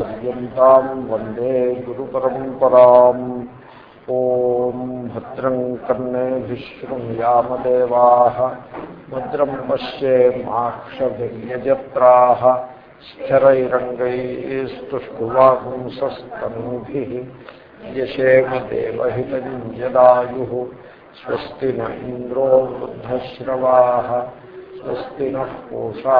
पर्यन्तां वंदे गुरुपरंपरा ओं भद्रं कर्णेभिश्रुयामदेवाः भद्रं पश्ये माक्षभिर्यजत्राः स्थिरैरङ्गैस्तुष्टुवापुंसस्तनूभिः यशेम देवहितञ्जदायुः स्वस्ति न इन्द्रो वृद्धश्रवाः, स्वस्ति नः पूषा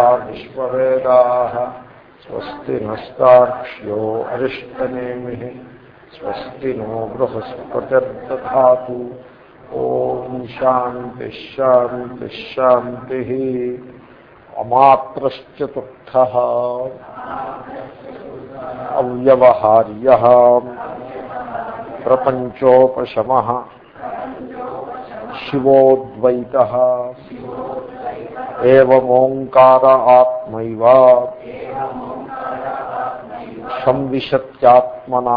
स्वस्ति नस्ताक्ष्यो अरिष्टने स्वस्ति नो बृहस्पतिर्दा ओम शांति शांति शांति अमात्रश्चतुर्थः अव्यवहार्य। प्रपंचोपशम शिवोद्वैतः। ప్రపంచోపశమ శివోద్వైత ఏమోంకార ఆత్మైవ సంవిశత్యాత్మనా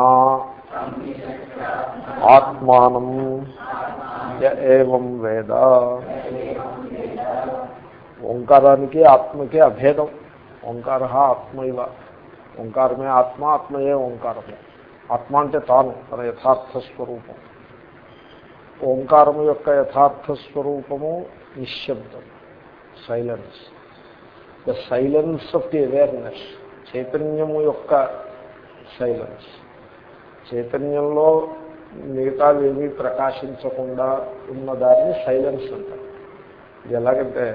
ఆత్మానం ఏం వేద ఓంకారానికి ఆత్మకి అభేదం ఓంకార ఆత్మైవ ఓంకారమే ఆత్మ ఆత్మయే ఓంకారమే ఆత్మ అంటే తాను తన యథార్థ స్వరూపం ఓంకారము యొక్క యథార్థ స్వరూపము నిశ్శబ్దం silence the silence of the awareness చైతన్యము యొక్క సైలెన్స్ చైతన్యంలో మిగతావేమీ ప్రకాశించకుండా ఉన్న దాన్ని సైలెన్స్ అంటారు. ఇది ఎలాగంటే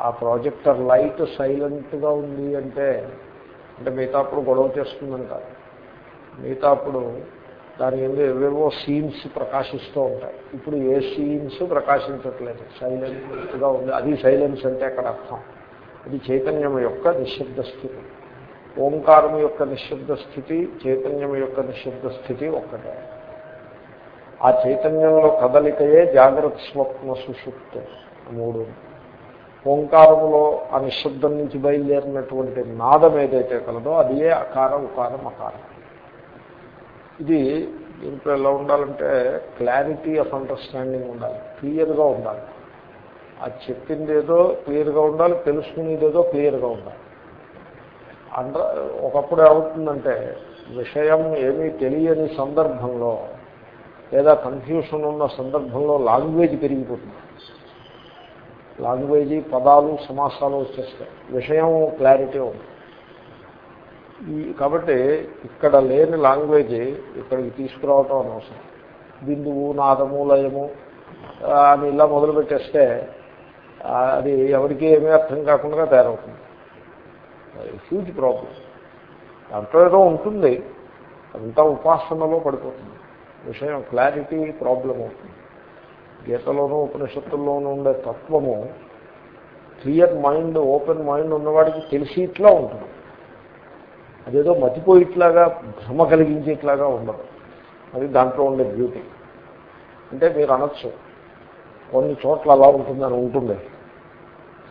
ఆ ప్రాజెక్టర్ లైట్ సైలెంట్గా ఉంది అంటే అంటే మిగతా అప్పుడు గొడవ చేస్తుందంటారు. మిగతా అప్పుడు దాని మీద ఏవేవో సీన్స్ ప్రకాశిస్తూ ఉంటాయి. ఇప్పుడు ఏ సీన్స్ ప్రకాశించట్లేదు. సైలెన్స్గా ఉంది. అది సైలెన్స్ అంటే అక్కడ అర్థం. ఇది చైతన్యం యొక్క నిశ్శబ్ద స్థితి. ఓంకారం యొక్క నిశ్శబ్ద స్థితి చైతన్యం యొక్క నిశ్శబ్ద స్థితి ఒక్కటే. ఆ చైతన్యంలో కదలికయే జాగ్రత్త స్వప్న సుషుప్తి మూడు. ఓంకారములో ఆ నిశ్శబ్దం నుంచి బయలుదేరినటువంటి నాదం ఏదైతే కలదో అది ఏ అకారం ఉకారం అకారం. ఇది దీంట్లో ఎలా ఉండాలంటే క్లారిటీ ఆఫ్ అండర్స్టాండింగ్ ఉండాలి. క్లియర్గా ఉండాలి. ఆ చెప్పింది ఏదో క్లియర్గా ఉండాలి తెలుసుకునేది ఏదో క్లియర్గా ఉండాలి. అండర్ ఒకప్పుడు ఏమవుతుందంటే విషయం ఏమీ తెలియని సందర్భంలో లేదా కన్ఫ్యూషన్ ఉన్న సందర్భంలో లాంగ్వేజ్ పెరిగిపోతుంది. లాంగ్వేజీ పదాలు సమాసాలు వచ్చేస్తాయి. విషయం క్లారిటీ ఉంది కాబట్టి ఇక్కడ లేని లాంగ్వేజ్ ఇక్కడికి తీసుకురావటం అనవసరం. బిందువు నాదము లయము అని ఇలా మొదలుపెట్టేస్తే అది ఎవరికి ఏమీ అర్థం కాకుండా తయారవుతుంది. హ్యూజ్ ప్రాబ్లం దాంట్లో ఏదో ఉంటుంది. అదంతా ఉపాసనలో పడిపోతుంది. విషయం క్లారిటీ ప్రాబ్లం అవుతుంది. గీతలోనూ ఉపనిషత్తుల్లోనూ ఉండే తత్వము క్లియర్ మైండ్ ఓపెన్ మైండ్ ఉన్నవాడికి తెలిసి ఇట్లా ఉంటుంది. అదేదో మతిపోయిట్లాగా భ్రమ కలిగించేట్లాగా ఉండదు. అది దాంట్లో ఉండే బ్యూటీ అంటే మీరు అనొచ్చు కొన్ని చోట్ల అలా ఉంటుందని ఉంటుంది.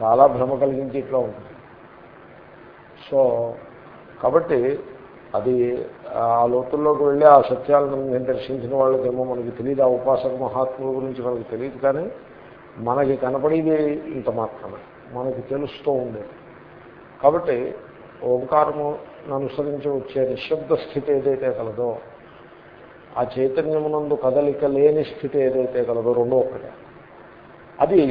చాలా భ్రమ కలిగించేట్లా ఉంటుంది. సో కాబట్టి అది ఆ లోతుల్లోకి వెళ్ళి ఆ సత్యాలను నేను దర్శించిన వాళ్ళకేమో మనకి తెలియదు ఆ ఉపాసక మహాత్ముల గురించి మనకి తెలియదు కానీ మనకి కనపడేది ఇంత మాత్రమే. మనకి తెలుస్తూ ఉండేది. కాబట్టి ఓంకారము అనుసరించి వచ్చే నిశ్శబ్ద స్థితి ఏదైతే కలదో ఆ చైతన్యమునందు కదలిక లేని స్థితి ఏదైతే కలదో రెండో ఒకటే అది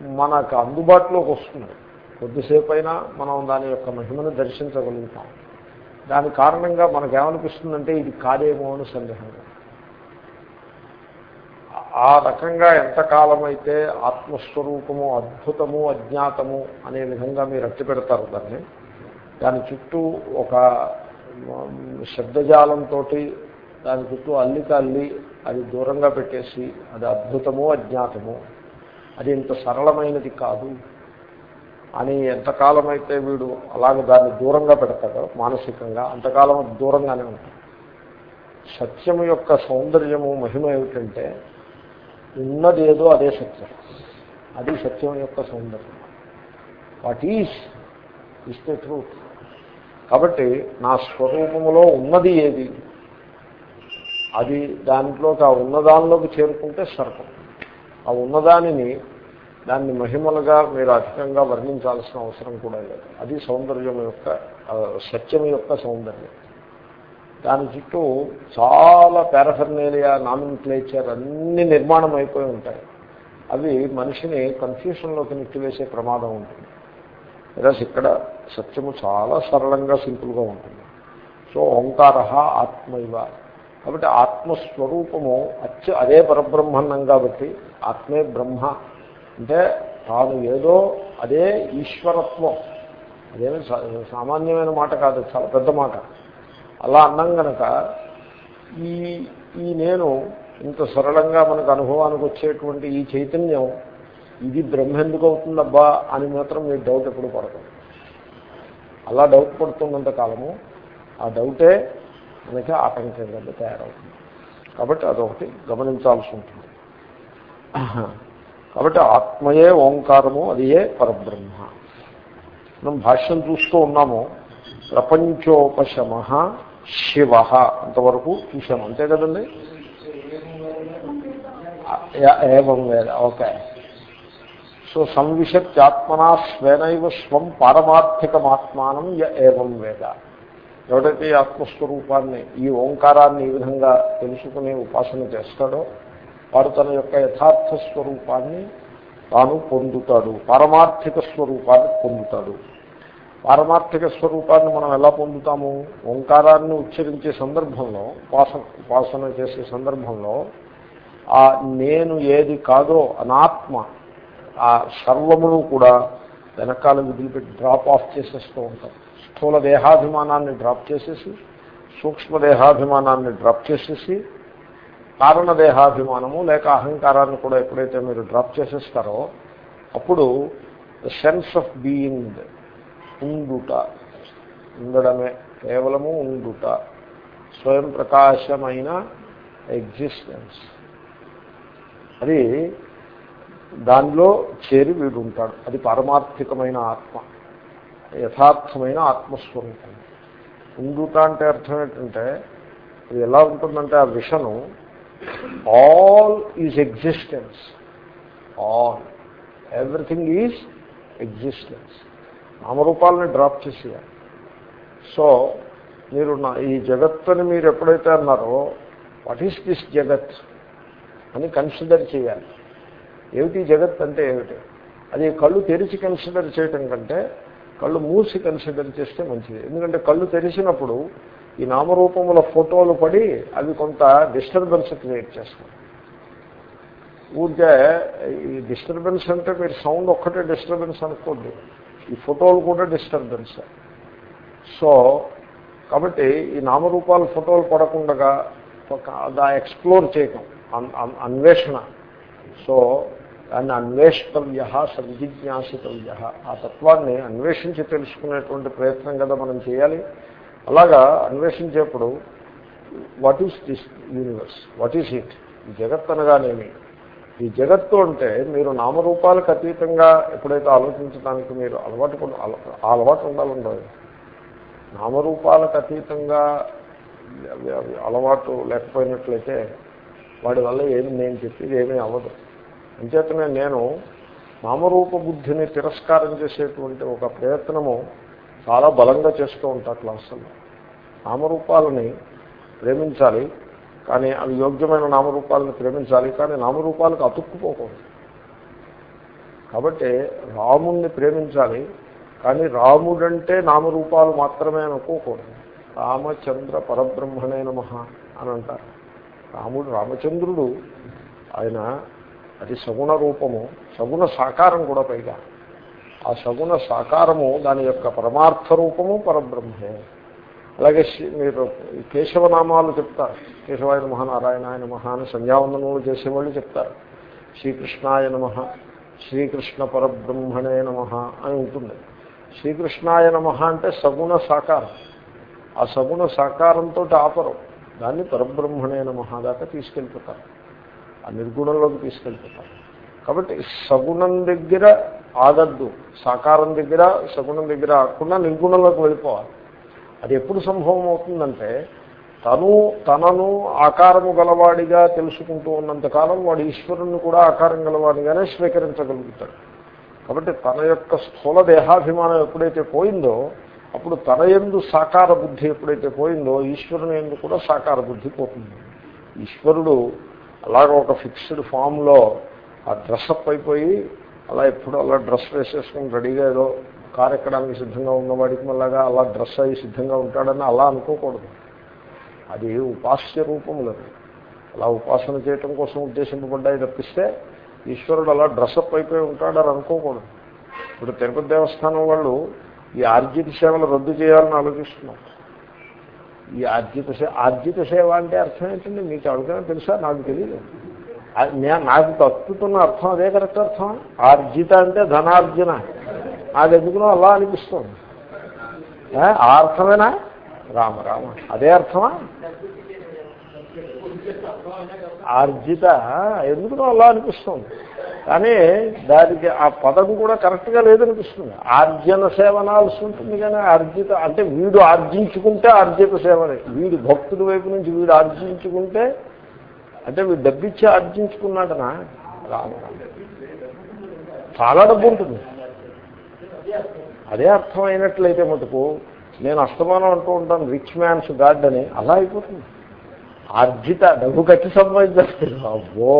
మనకు అందుబాటులోకి వస్తుంది. కొద్దిసేపు అయినా మనం దాని యొక్క మహిమను దర్శించగలుగుతాం. దాని కారణంగా మనకేమనిపిస్తుందంటే ఇది కాదేమో అని సందేహంగా ఆ రకంగా ఎంతకాలమైతే ఆత్మస్వరూపము అద్భుతము అజ్ఞాతము అనే విధంగా మీరు అట్టి పెడతారు దాన్ని. దాని చుట్టూ ఒక శబ్దజాలంతో దాని చుట్టూ అల్లిక అల్లి అది దూరంగా పెట్టేసి అది అద్భుతము అజ్ఞాతము అది ఇంత సరళమైనది కాదు. అని ఎంతకాలం అయితే వీడు అలాగే దాన్ని దూరంగా పెడతాడో మానసికంగా అంతకాలం అది దూరంగానే ఉంటుంది. సత్యము యొక్క సౌందర్యము మహిమ ఏమిటంటే ఉన్నది ఏదో అదే సత్యం. అది సత్యం యొక్క సౌందర్యం. What is is the truth. కాబట్టి నా స్వరూపములో ఉన్నది ఏది? అది దాంట్లోకి ఆ ఉన్నదానిలోకి చేరుకుంటే సర్పం. ఆ ఉన్నదానిని దాన్ని మహిమలుగా మీరు అధికంగా వర్ణించాల్సిన అవసరం కూడా లేదు. అది సౌందర్యం యొక్క సత్యం యొక్క సౌందర్యం. దాని చుట్టూ చాలా పారఫర్నేలియా నామిన్క్లేచర్ అన్ని నిర్మాణం అయిపోయి ఉంటాయి. అవి మనిషిని కన్ఫ్యూషన్లోకి నెట్టివేసే ప్రమాదం ఉంటుంది. ఈరోజు ఇక్కడ సత్యము చాలా సరళంగా సింపుల్గా ఉంటుంది. సో ఓంకార ఆత్మైవ. కాబట్టి ఆత్మస్వరూపము అత్య అదే పరబ్రహ్మన్నం కాబట్టి ఆత్మే బ్రహ్మ. అంటే తాను ఏదో అదే ఈశ్వరత్వం. అదేమి సామాన్యమైన మాట కాదు చాలా పెద్ద మాట. అలా అన్నం గనక ఈ ఈ నేను ఇంత సరళంగా మనకు అనుభవానికి వచ్చేటువంటి ఈ చైతన్యం ఇది బ్రహ్మ ఎందుకు అవుతుందబ్బా అని మాత్రం మీరు డౌట్ ఎప్పుడు పడదు అలా డౌట్ పడుతున్నంత కాలము ఆ డౌటే మనకి ఆటంకంగా తయారవుతుంది. కాబట్టి అదొకటి గమనించాల్సి ఉంటుంది. కాబట్టి ఆత్మయే ఓంకారము అది ఏ పరబ్రహ్మ. మనం భాష్యం చూస్తూ ఉన్నాము ప్రపంచోపశమ శివ అంతవరకు చూసాము అంతే కదండి? ఏవం వేద ఓకే. సో సంవిశత్యాత్మనా స్వేనైవ స్వం పారమార్థికమాత్మానం య ఏవం వేద. ఎవడైతే ఆత్మస్వరూపాన్ని ఈ ఓంకారాన్ని ఈ విధంగా తెలుసుకుని ఉపాసన చేస్తాడో వాడు తన యొక్క యథార్థ స్వరూపాన్ని తాను పొందుతాడు. పారమార్థిక స్వరూపాన్ని పొందుతాడు. పారమార్థిక స్వరూపాన్ని మనం ఎలా పొందుతాము? ఓంకారాన్ని ఉచ్చరించే సందర్భంలో ఉపాసన ఉపాసన చేసే సందర్భంలో ఆ నేను ఏది కాదో అనాత్మ ఆ సర్వమును కూడా వెనకాల వదిలిపెట్టి డ్రాప్ ఆఫ్ చేసేస్తూ ఉంటాం. స్థూల దేహాభిమానాన్ని డ్రాప్ చేసేసి సూక్ష్మ దేహాభిమానాన్ని డ్రాప్ చేసేసి కారణ దేహాభిమానము లేక అహంకారాన్ని కూడా ఎప్పుడైతే మీరు డ్రాప్ చేసేస్తారో అప్పుడు ద సెన్స్ ఆఫ్ బీయింగ్ ఉండుట ఉండడమే కేవలము ఉండుట స్వయం ప్రకాశమైన ఎగ్జిస్టెన్స్ అది దానిలో చేరి వీడు ఉంటాడు అది పారమార్థికమైన ఆత్మ. యథార్థమైన ఆత్మస్వరూపం. ఉండుట అంటే అర్థం ఏంటంటే అది ఎలా ఉంటుందంటే ఆ విషను all is existence all everything is existence నామరూపాలని drop చేసేయాలి. సో మీరు నా ఈ జగత్తుని మీరు ఎప్పుడైతే అన్నారో వాట్ ఈస్ దిస్ జగత్ అని కన్సిడర్ చేయాలి. ఏమిటి జగత్ అంటే ఏమిటి? అది కళ్ళు తెరిచి కన్సిడర్ చేయటం కంటే కళ్ళు మూసి కన్సిడర్ చేస్తే మంచిది. ఎందుకంటే కళ్ళు తెరిచినప్పుడు ఈ నామరూపముల ఫోటోలు పడి అవి కొంత డిస్టర్బెన్స్ క్రియేట్ చేస్తాయి. ఊరికే ఈ డిస్టర్బెన్స్ అంటే మీరు సౌండ్ ఒక్కటే డిస్టర్బెన్స్ అనుకోండి. ఈ ఫోటోలు కూడా డిస్టర్బెన్స్ సో కాబట్టి ఈ నామరూపాల ఫోటోలు పడకుండా దా ఎక్స్ప్లోర్ చేయటం అన్వేషణ. సో దాన్ని అన్వేషితవ్య సవిజిజ్ఞాసితవ్య ఆ తత్వాన్ని అన్వేషించి తెలుసుకునేటువంటి ప్రయత్నం కదా మనం చేయాలి. అలాగా అన్వేషించేప్పుడు what is this universe what is it ఈ జగత్ అనగానేమి? ఈ జగత్తు అంటే మీరు నామరూపాలకు అతీతంగా ఎప్పుడైతే ఆలోచించడానికి మీరు అలవాటు ఆ అలవాటు ఉండాలండదు నామరూపాలకు అతీతంగా అలవాటు లేకపోయినట్లయితే వాడి వల్ల ఏమి నేను చెప్పేది ఏమీ అవ్వదు. అంచేతనే నేను నామరూప బుద్ధిని తిరస్కారం చేసేటువంటి ఒక ప్రయత్నము చాలా బలంగా చేస్తూ ఉంటా క్లాసుల్లో. నామరూపాలని ప్రేమించాలి కానీ అవి యోగ్యమైన నామరూపాలను ప్రేమించాలి కానీ నామరూపాలకు అతుక్కుపోకూడదు. కాబట్టి రాముణ్ణి ప్రేమించాలి కానీ రాముడంటే నామరూపాలు మాత్రమే అనుకోకూడదు రామచంద్ర పరబ్రహ్మణే నమ అని అంటారు. రాముడు రామచంద్రుడు ఆయన అది సగుణ రూపము సగుణ సాకారం కూడా పైగా. ఆ సగుణ సాకారము దాని యొక్క పరమార్థ రూపము పరబ్రహ్మే. అలాగే మీరు కేశవనామాలు చెప్తారు. కేశవాయ నమ ఆయన నమ అని సంధ్యావందనములు చేసేవాళ్ళు చెప్తారు. శ్రీకృష్ణాయ నమ శ్రీకృష్ణ పరబ్రహ్మణే నమ అని ఉంటుంది. శ్రీకృష్ణాయ నమ అంటే సగుణ సాకారం. ఆ సగుణ సాకారంతో ఆపరం. దాన్ని పరబ్రహ్మణే నమ దాకా తీసుకెళ్ళిపోతారు. ఆ నిర్గుణంలోకి తీసుకెళ్ళిపోతారు. కాబట్టి సగుణం దగ్గర ఆగద్దు. సాకారం దగ్గర సగుణం దగ్గర ఆగకుండా నిర్గుణంలోకి వెళ్ళిపోవాలి. అది ఎప్పుడు సంభవం అవుతుందంటే తను తనను ఆకారము గలవాడిగా తెలుసుకుంటూ ఉన్నంతకాలం వాడు ఈశ్వరుణ్ణి కూడా ఆకారం గలవాడిగానే స్వీకరించగలుగుతాడు. కాబట్టి తన యొక్క స్థూల దేహాభిమానం ఎప్పుడైతే పోయిందో అప్పుడు తన ఎందు సాకార బుద్ధి ఎప్పుడైతే పోయిందో ఈశ్వరుని ఎందు కూడా సాకార బుద్ధి పోతుంది. ఈశ్వరుడు అలాగ ఒక ఫిక్స్డ్ ఫామ్లో ఆ డ్రెస్అప్ అయిపోయి అలా ఎప్పుడు అలా డ్రెస్ వేసేసుకుని రెడీగా ఏదో కారు ఎక్కడానికి సిద్ధంగా ఉన్నవాడికి మళ్ళాగా అలా డ్రెస్ అయ్యి సిద్ధంగా ఉంటాడని అలా అనుకోకూడదు. అది ఉపాస్య రూపములది అలా ఉపాసన చేయటం కోసం ఉద్దేశింపబడ్డాయి తప్పిస్తే ఈశ్వరుడు అలా డ్రెస్అప్ అయిపోయి ఉంటాడని అనుకోకూడదు. ఇప్పుడు తిరుపతి దేవస్థానం వాళ్ళు ఈ ఆర్జిత సేవలు రద్దు చేయాలని ఆలోచిస్తున్నారు. ఈ ఆర్జిత సేవ ఆర్జిత సేవ అంటే అర్థం ఏంటండి? మీకు ఎవరికైనా తెలుసా? నాకు తెలియదు నాకు తప్పుతున్న అర్థం అదే కరెక్ట్ అర్థం? ఆర్జిత అంటే ధనార్జన. నాకు ఎందుకునో అలా అనిపిస్తుంది. ఆ అర్థమేనా? రామ రామ. అదే అర్థమా? ఆర్జిత ఎందుకునో అలా అనిపిస్తుంది. కానీ దానికి ఆ పదం కూడా కరెక్ట్గా లేదనిపిస్తుంది. ఆర్జన సేవ అనాల్సి ఉంటుంది కానీ ఆర్జిత అంటే వీడు ఆర్జించుకుంటే ఆర్జిత సేవనే. వీడు భక్తుడి వైపు నుంచి వీడు ఆర్జించుకుంటే అంటే వీడు డబ్బిచ్చి ఆర్జించుకున్నాడనా? రామ రామ. చాలా డబ్బు ఉంటుంది అదే అర్థమైనట్లయితే మటుకు నేను అస్తమానం అంటూ ఉంటాను రిచ్ మ్యాన్స్ గాడ్ అని అలా అయిపోతుంది. ఆర్జిత డబ్బు కట్టి సంపాదించాలి. అబ్బో!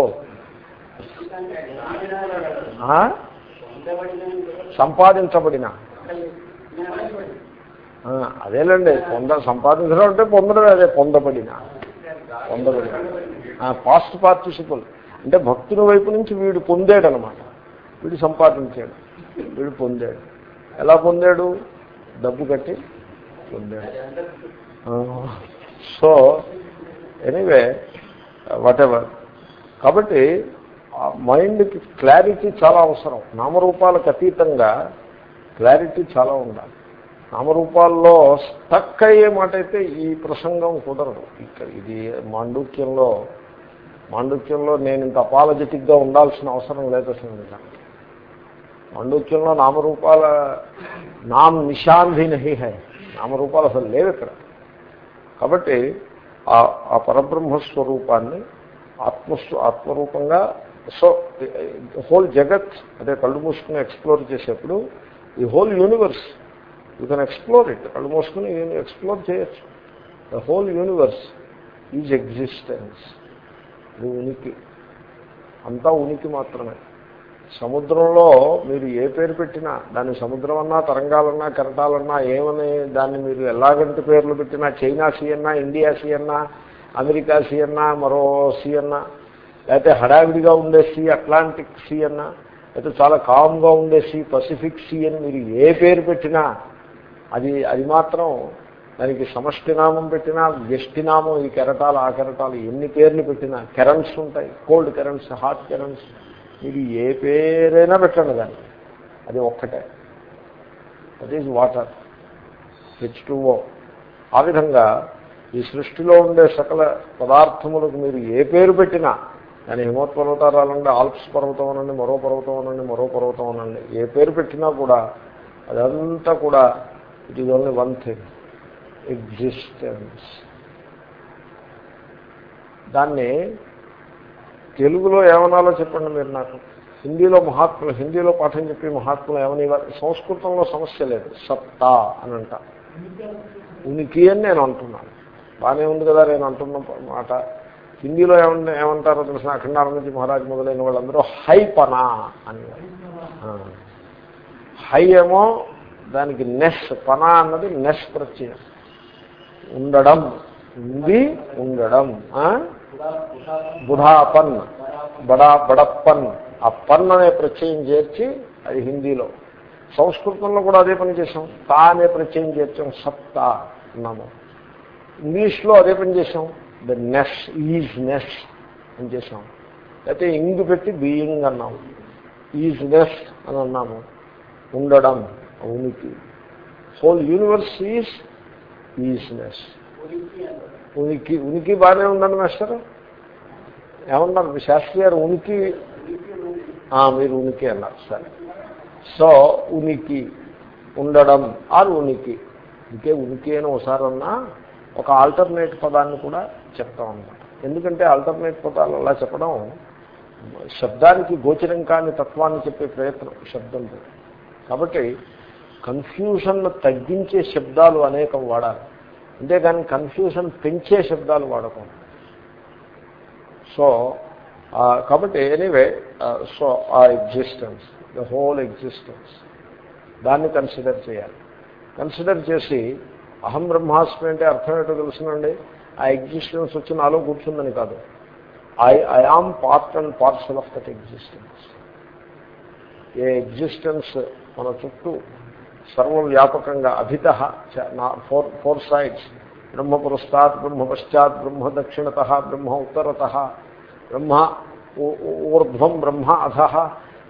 సంపాదించబడిన. అదేలేండి పొంద సంపాదించడం అంటే పొందడం అదే పొందబడిన. పొందబడిన. పాస్ట్ పార్టిసిపల్ అంటే భక్తుల వైపు నుంచి వీడు పొందాడనమాట. వీడు సంపాదించాడు. వీడు పొందాడు. ఎలా పొందాడు? డబ్బు కట్టి పొందాడు. సో ఎనీవే వాటెవర్ కాబట్టి మైండ్కి క్లారిటీ చాలా అవసరం. నామరూపాలకు అతీతంగా క్లారిటీ చాలా ఉండాలి. నామరూపాల్లో స్టక్ అయ్యే మాట అయితే ఈ ప్రసంగం కుదరదు. ఇక్కడ ఇది మాండుక్యంలో మాండుక్యంలో నేను ఇంత అపాలజెటిక్గా ఉండాల్సిన అవసరం లేదు అసలు మాండుక్యంలో నామరూపాల నామ్ నిశాంధి నహి హై. నామరూపాలు అసలు లేవు ఇక్కడ. కాబట్టి ఆ ఆ పరబ్రహ్మ స్వరూపాన్ని ఆత్మస్వ ఆత్మరూపంగా సో హోల్ జగత్ అదే కళ్ళు మూసుకుని ఎక్స్ప్లోర్ చేసేప్పుడు ఈ whole universe you can explore it కళ్ళు మూసుకుని ఎక్స్ప్లోర్ చేయొచ్చు. The whole universe is existence ఇది ఉనికి. అంతా ఉనికి మాత్రమే. సముద్రంలో మీరు ఏ పేరు పెట్టినా దాన్ని సముద్రం అన్నా తరంగాలన్నా కెరటాలన్నా ఏమని దాన్ని మీరు ఎలాగంటి పేర్లు పెట్టినా చైనా సీ అన్నా ఇండియా సీ అన్నా అమెరికా సీ అన్నా మరో సీ అన్నా లేకపోతే హడావిడిగా ఉండే సీ అట్లాంటిక్ సీ అన్నా లేకపోతే చాలా కామ్గా ఉండే సీ పసిఫిక్ సీ అని మీరు ఏ పేరు పెట్టినా అది అది మాత్రం దానికి సమష్టి నామం పెట్టినా వ్యష్టి నామం ఈ కెరటాలు ఆ కెరటాలు ఎన్ని పేర్లు పెట్టినా కెరన్స్ ఉంటాయి కోల్డ్ కెరన్స్ హాట్ కెరన్స్ మీరు ఏ పేరైనా పెట్టండి దాన్ని. అది ఒక్కటే. That is water H two O ఆ విధంగా ఈ సృష్టిలో ఉండే సకల పదార్థములకు మీరు ఏ పేరు పెట్టినా దాని హిమవత్ పర్వతాలు ఆల్ప్స్ పర్వతం అనండి మరో పర్వతం అనండి మరో పర్వతం అనండి. ఏ పేరు పెట్టినా కూడా అదంతా కూడా it is only one thing existence దాన్ని తెలుగులో ఏమనాలో చెప్పండి మీరు నాకు? హిందీలో మహాత్ములు హిందీలో పాఠం చెప్పి మహాత్ములు ఏమని సంస్కృతంలో సమస్య లేదు. సత్తా అని అంట ఉనికి అని నేను అంటున్నాను. బాగానే ఉంది కదా నేను అంటున్న మాట. హిందీలో ఏమన్నా ఏమంటారో తెలిసిన అఖండానందజీ మహారాజ్ మొదలైన వాళ్ళందరూ హై పనా అని. హై ఏమో దానికి నెస్ పనా అన్నది నెస్ ప్రత్యయం. ఉండడం ఉంది ఉండడం బుధాపన్ బడా బడప్పన్ ఆ పన్ అనే ప్రత్యయం చేర్చి అది హిందీలో. సంస్కృతంలో కూడా అదే పని చేసాం తా అనే ప్రత్యయం చేర్చాం. సత్తా అన్నాము. ఇంగ్లీష్లో అదే పని చేసాం ద నెస్ ఈజ్ నెస్ అని చేసాం అయితే ఇంగ్ పెట్టి బీయింగ్ అన్నాము ఈజ్ నెస్ అని అన్నాము. ఉండడం ఉనికి. హోల్ యూనివర్స్ ఈజ్ ఈజ్నెస్ ఉనికి ఉనికి బాగానే ఉందండి మాస్టర్? ఏమన్నారు శాస్త్రి గారు ఉనికి? మీరు ఉనికి అన్నారు. సరే. సో ఉనికి ఉండడం ఆర్ ఉనికి. ఇంకే ఉనికి అని ఒకసారి అన్నా ఒక ఆల్టర్నేట్ పదాన్ని కూడా చెప్తాం అన్నమాట ఎందుకంటే ఆల్టర్నేట్ పదాలు అలా చెప్పడం శబ్దానికి గోచరం కాని తత్వాన్ని చెప్పే ప్రయత్నం శబ్దంతో కాబట్టి కన్ఫ్యూషన్ తగ్గించే శబ్దాలు అనేకం వాడాలి. అంతేగాని కన్ఫ్యూషన్ పెంచే శబ్దాలు వాడకూడదు. సో కాబట్టి ఎనీవే సో ఆ ఎగ్జిస్టెన్స్ ద హోల్ ఎగ్జిస్టెన్స్ దాన్ని కన్సిడర్ చేయాలి. కన్సిడర్ చేసి అహం బ్రహ్మాస్మి అంటే అర్థం ఏంటో తెలుసునండి? ఆ ఎగ్జిస్టెన్స్ వచ్చి నాలో కూర్చుందని కాదు. I I am part and parcel of that existence a existence మన చుట్టూ సర్వవ్యాపకంగా అభిత ఫోర్ ఫోర్ సైడ్స్ బ్రహ్మ పురస్తాత్ బ్రహ్మ పశ్చాత్ బ్రహ్మ దక్షిణత బ్రహ్మ ఉత్తరత బ్రహ్మ ఊర్ధ్వం బ్రహ్మ అధ.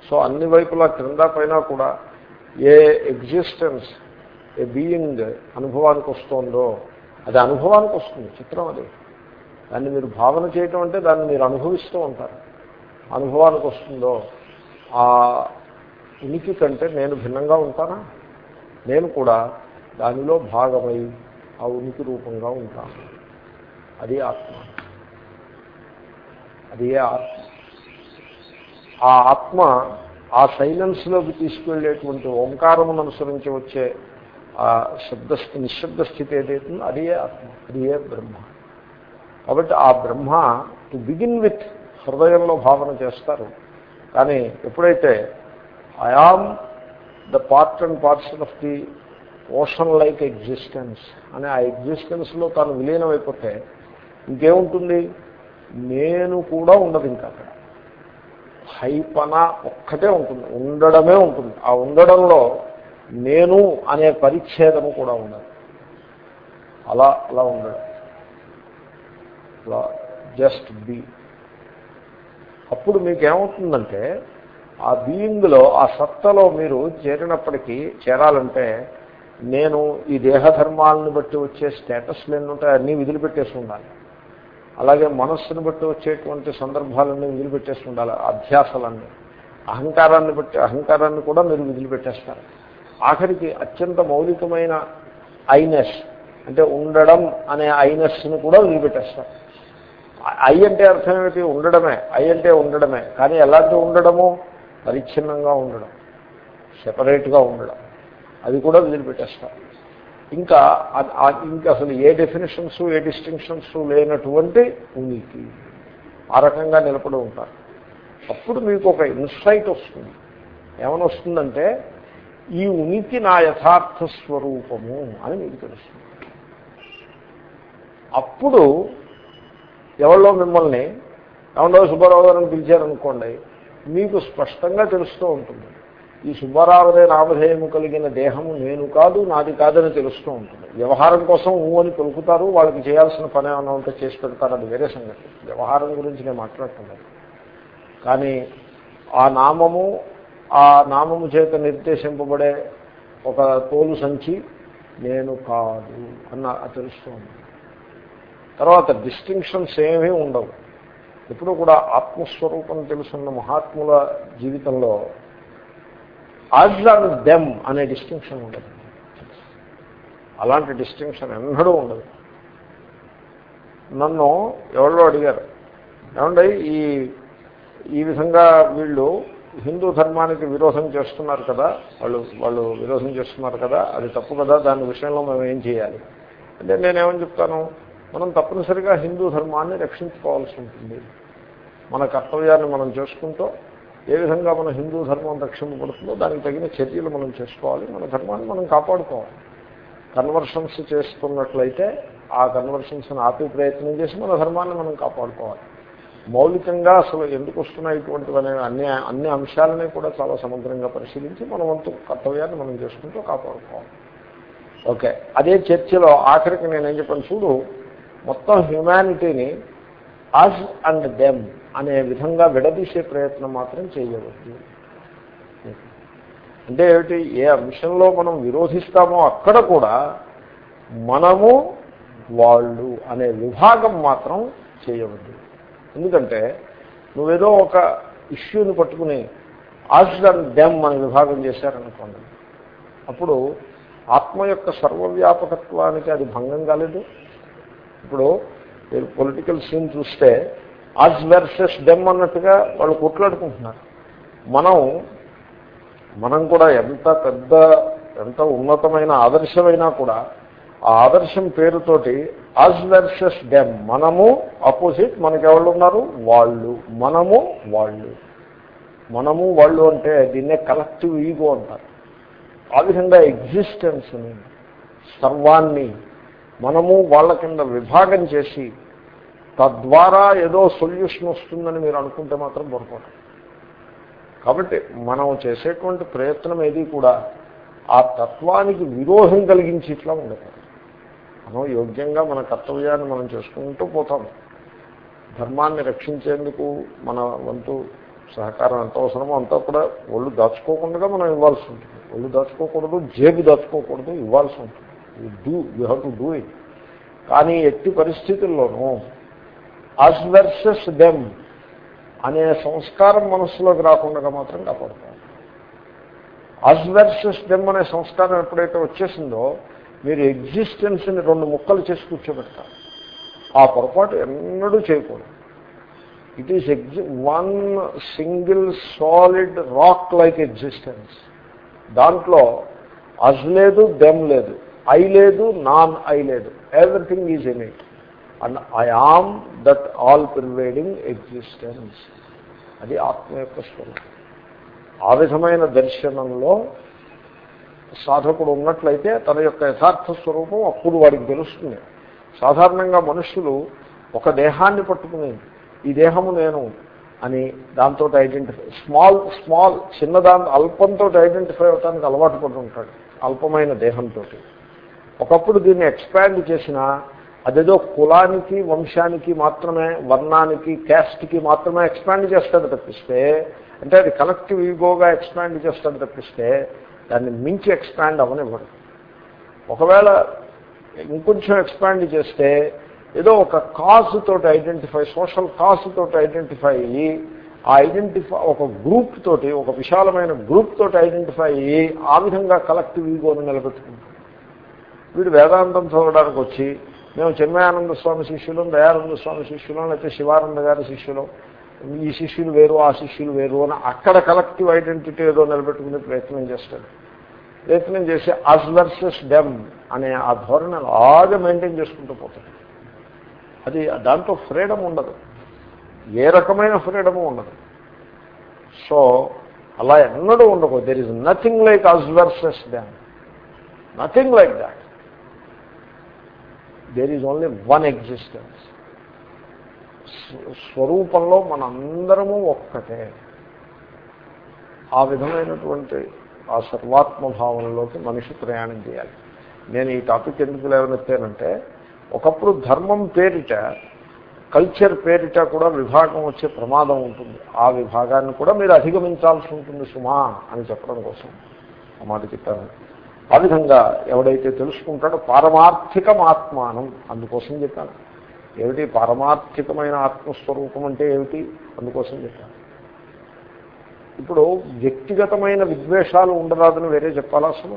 సో అన్ని వైపులా క్రింద పైన కూడా ఏ ఎగ్జిస్టెన్స్ ఏ బీయింగ్ అనుభవానికి వస్తుందో అది అనుభవానికి వస్తుంది చిత్రం అది. దాన్ని మీరు భావన చేయటం అంటే దాన్ని మీరు అనుభవిస్తూ ఉంటారు. అనుభవానికి వస్తుందో ఆ ఉనికి కంటే నేను భిన్నంగా ఉంటానా? నేను కూడా దానిలో భాగమై ఆ ఉనికి రూపంగా ఉంటాను. అది ఆత్మ. అది ఆత్మ? ఆ ఆత్మ ఆ సైలెన్స్లోకి తీసుకువెళ్ళేటువంటి ఓంకారమును అనుసరించి వచ్చే ఆ శబ్ద నిశ్శబ్ద స్థితి ఏదైతుందో అది ఏ ఆత్మ అది ఏ బ్రహ్మ. కాబట్టి ఆ బ్రహ్మ టు బిగిన్ విత్ హృదయంలో భావన చేస్తారు. కానీ ఎప్పుడైతే I am the part and parcel of the ocean like existence అనే ఆ ఎగ్జిస్టెన్స్లో తాను విలీనమైపోతే ఇంకేముంటుంది? నేను కూడా ఉండదు ఇంకా అక్కడ. హైపన ఒక్కటే ఉంటుంది ఉండడమే ఉంటుంది. ఆ ఉండడంలో నేను అనే పరిచ్ఛేదము కూడా ఉండదు. అలా అలా ఉండదు. అలా జస్ట్ బీ. అప్పుడు మీకు ఏమవుతుందంటే ఆ బీయింగ్లో ఆ సత్తలో మీరు చేరినప్పటికీ చేరాలంటే నేను ఈ దేహధర్మాలను బట్టి వచ్చే స్టేటస్లు ఎన్ని ఉంటాయి అన్నీ విదిలిపెట్టేసి ఉండాలి. అలాగే మనస్సును బట్టి వచ్చేటువంటి సందర్భాలన్నీ విదిలిపెట్టేసి ఉండాలి అధ్యాసాలన్నీ అహంకారాన్ని బట్టి అహంకారాన్ని కూడా మీరు విదిలిపెట్టేస్తారు. ఆఖరికి అత్యంత మౌలికమైన ఐనెస్ అంటే ఉండడం అనే ఐనెస్ని కూడా వదిలిపెట్టేస్తాం ఐ అంటే అర్థం ఏమిటి? ఉండడమే. ఐ అంటే ఉండడమే. కానీ ఎలాంటి ఉండడము? పరిచ్ఛిన్నంగా ఉండడం. సెపరేట్గా ఉండడం. అది కూడా వదిలిపెట్టేస్తాం ఇంకా ఇంకా అసలు ఏ డెఫినేషన్స్ ఏ డిస్టింక్షన్స్ లేనటువంటి ఉనికి ఆ రకంగా నిలబడి ఉంటారు. అప్పుడు మీకు ఒక ఇన్సైట్ వస్తుంది. ఏమని వస్తుందంటే ఈ ఉనికి నా యథార్థ స్వరూపము అని మీకు తెలుస్తుంది. అప్పుడు ఎవరిలో మిమ్మల్ని ఎవరో సుబ్బారావు గారిని పిలిచారనుకోండి మీకు స్పష్టంగా తెలుస్తూ ఉంటుంది. ఈ సుబ్బారావుదే నామధేయము కలిగిన దేహము నేను కాదు నాది కాదని తెలుస్తూ ఉంటుంది. వ్యవహారం కోసం ఊ అని పలుకుతారు వాళ్ళకి చేయాల్సిన పని ఏమైనా ఉంటే చేసి పెడతారు అది వేరే సంగతి. వ్యవహారం గురించి నేను మాట్లాడుతున్నాను. కానీ ఆ నామము ఆ నామము చేత నిర్దేశింపబడే ఒక తోలు సంచి నేను కాదు అన్న తెలుస్తుంది తర్వాత డిస్టింక్షన్స్ ఏమీ ఉండవు. ఎప్పుడు కూడా ఆత్మస్వరూపం తెలుసున్న మహాత్ముల జీవితంలో అజ్ అండ్ దెమ్ అనే డిస్టింక్షన్ ఉండదు. అలాంటి డిస్టింక్షన్ ఎన్నడూ ఉండదు. నన్ను ఎవరో అడిగారు ఏమండి ఈ ఈ విధంగా వీళ్ళు హిందూ ధర్మానికి విరోధం చేస్తున్నారు కదా వాళ్ళు వాళ్ళు విరోధం చేస్తున్నారు కదా అది తప్పు కదా దాని విషయంలో మేము ఏం చేయాలి? అంటే నేనేమని చెప్తాను మనం తప్పనిసరిగా హిందూ ధర్మాన్ని రక్షించుకోవాల్సి ఉంటుంది. మన కర్తవ్యాన్ని మనం చేసుకుంటూ ఏ విధంగా మన హిందూ ధర్మం రక్షింపబడుతుందో దానికి తగిన చర్యలు మనం చేసుకోవాలి మన ధర్మాన్ని మనం కాపాడుకోవాలి. కన్వర్షన్స్ చేస్తున్నట్లయితే ఆ కన్వర్షన్స్ని ఆపే ప్రయత్నం చేసి మన ధర్మాన్ని మనం కాపాడుకోవాలి. మౌలికంగా అసలు ఎందుకు వస్తున్నాయి ఇటువంటివనే అన్ని అన్ని అంశాలని కూడా చాలా సమగ్రంగా పరిశీలించి మన వంతు కర్తవ్యాన్ని మనం చేసుకుంటూ కాపాడుకోవాలి. ఓకే. అదే చర్చలో ఆఖరికి నేనేం చెప్పాను చూడు మొత్తం హ్యుమానిటీని అస్ అండ్ దెమ్ అనే విధంగా విడదీసే ప్రయత్నం మాత్రం చేయవద్దు. అంటే ఏమిటి? ఏ అంశంలో మనం విరోధిస్తామో అక్కడ కూడా మనము వాళ్ళు అనే విభాగం మాత్రం చేయవద్దు. ఎందుకంటే నువ్వేదో ఒక ఇష్యూని పట్టుకుని ఆస్ డెమ్ మన అని విభాగం చేశారనుకోండి అప్పుడు ఆత్మ యొక్క సర్వవ్యాపకత్వానికి అది భంగం కాలేదు. ఇప్పుడు మీరు పొలిటికల్ సీన్ చూస్తే ఆజ్ వెర్సెస్ డెమ్ అన్నట్టుగా వాళ్ళు కొట్లాడుకుంటున్నారు. మనం మనం కూడా ఎంత పెద్ద ఎంత ఉన్నతమైన ఆదర్శమైనా కూడా ఆ ఆదర్శం పేరుతోటి అస్ వెర్సెస్ డెమ్ మనము ఆపోజిట్ మనకెవళ్ళు ఉన్నారు? వాళ్ళు. మనము వాళ్ళు. మనము వాళ్ళు అంటే దీన్నే కలెక్టివ్ ఈగో అంటారు. ఆ విధంగా ఎగ్జిస్టెన్స్ని సర్వాన్ని మనము వాళ్ళ కింద విభాగం చేసి తద్వారా ఏదో సొల్యూషన్ వస్తుందని మీరు అనుకుంటే మాత్రం పొరపాటు. కాబట్టి మనం చేసేటువంటి ప్రయత్నం ఏది కూడా ఆ తత్వానికి విరోధం కలిగించి ఇట్లా ఉండదు మనం యోగ్యంగా మన కర్తవ్యాన్ని మనం చేసుకుంటూ పోతాం. ధర్మాన్ని రక్షించేందుకు మన వంతు సహకారం ఎంత అవసరమో అంతా కూడా ఒళ్ళు దాచుకోకుండా మనం ఇవ్వాల్సి ఉంటుంది. ఒళ్ళు దాచుకోకూడదు జేబు దాచుకోకూడదు ఇవ్వాల్సి ఉంటుంది. You do you have to do it కానీ ఎట్టి పరిస్థితుల్లోనూ అస్ వర్సెస్ దెమ్ అనే సంస్కారం మనస్సులోకి రాకుండా మాత్రం కాపాడుతాం అస్ వర్సెస్ దెమ్ అనే సంస్కారం ఎప్పుడైతే వచ్చేసిందో మీరు ఎగ్జిస్టెన్స్ని రెండు ముక్కలు చేసి కూర్చోబెడతారు. ఆ పొరపాటు ఎన్నడూ చేయకూడదు. It is ఎగ్జి one single solid rock like existence దాంట్లో అజ్ లేదు దెమ్ లేదు ఐ లేదు నాన్ ఐ లేదు everything is in it and I am that all pervading existence అది ఆత్మ యొక్క స్వరూపం. ఆ విధమైన దర్శనంలో సాధకుడు ఉన్నట్లయితే తన యొక్క యథార్థ స్వరూపం అప్పుడు వాడికి తెలుస్తుంది. సాధారణంగా మనుషులు ఒక దేహాన్ని పట్టుకుని ఈ దేహము నేను అని దాంతో ఐడెంటిఫై స్మాల్ స్మాల్ చిన్నదాని అల్పంతో ఐడెంటిఫై అవడానికి అలవాటు పడి ఉంటాడు అల్పమైన దేహంతో ఒకప్పుడు దీన్ని ఎక్స్పాండ్ చేసిన అదేదో కులానికి వంశానికి మాత్రమే వర్ణానికి క్యాస్ట్కి మాత్రమే ఎక్స్పాండ్ చేస్తాడు తప్పిస్తే అంటే అది కలెక్టివ్ ఈగోగా ఎక్స్పాండ్ చేస్తాడు తప్పిస్తే దాన్ని మించి ఎక్స్పాండ్ అవ్వనివ్వడు. ఒకవేళ ఇంకొంచెం ఎక్స్పాండ్ చేస్తే ఏదో ఒక కాజ్ తోటి ఐడెంటిఫై సోషల్ కాజ్ తోటి ఐడెంటిఫై అయ్యి ఆ ఐడెంటిఫై ఒక గ్రూప్ తోటి ఒక విశాలమైన గ్రూప్ తోటి ఐడెంటిఫై అయ్యి ఆ విధంగా కలెక్టివ్ ఈగోని నిలబెట్టుకుంటాం. వీడు వేదాంతం చదవడానికి వచ్చి మేము చిన్మయానంద స్వామి శిష్యులం దయానంద స్వామి శిష్యులం లేకపోతే శివానంద గారి శిష్యులం ఈ శిష్యులు వేరు ఆ శిష్యులు వేరు అని అక్కడ కలెక్టివ్ ఐడెంటిటీ ఏదో నిలబెట్టుకునే ప్రయత్నం చేస్తాడు. ప్రయత్నం చేసి అస్ వర్సెస్ డెమ్ అనే ఆ ధోరణి అలాగే మెయింటైన్ చేసుకుంటూ పోతాడు. అది దాంట్లో ఫ్రీడమ్ ఉండదు. ఏ రకమైన ఫ్రీడము ఉండదు. సో అలా ఎన్నడూ ఉండకూడదు. There is nothing like us versus them nothing like that there is only one existence స్వరూపంలో మనందరము ఒక్కటే. ఆ విధమైనటువంటి ఆ సర్వాత్మ భావనలోకి మనిషి ప్రయాణం చేయాలి. నేను ఈ టాపిక్ ఎందుకు లేవనెత్తానంటే ఒకప్పుడు ధర్మం పేరిట కల్చర్ పేరిట కూడా విభాగం వచ్చే ప్రమాదం ఉంటుంది. ఆ విభాగాన్ని కూడా మీరు అధిగమించాల్సి ఉంటుంది సుమా అని చెప్పడం కోసం. ఆ మాట చెప్పాను. ఆ విధంగా ఎవడైతే తెలుసుకుంటాడో పారమార్థికం ఆత్మానం అందుకోసం చెప్పాను. ఏమిటి? పారమార్థికమైన ఆత్మస్వరూపం అంటే ఏమిటి? అందుకోసం చెప్పాను. ఇప్పుడు వ్యక్తిగతమైన విద్వేషాలు ఉండరాదని వేరే చెప్పాలా అసలు?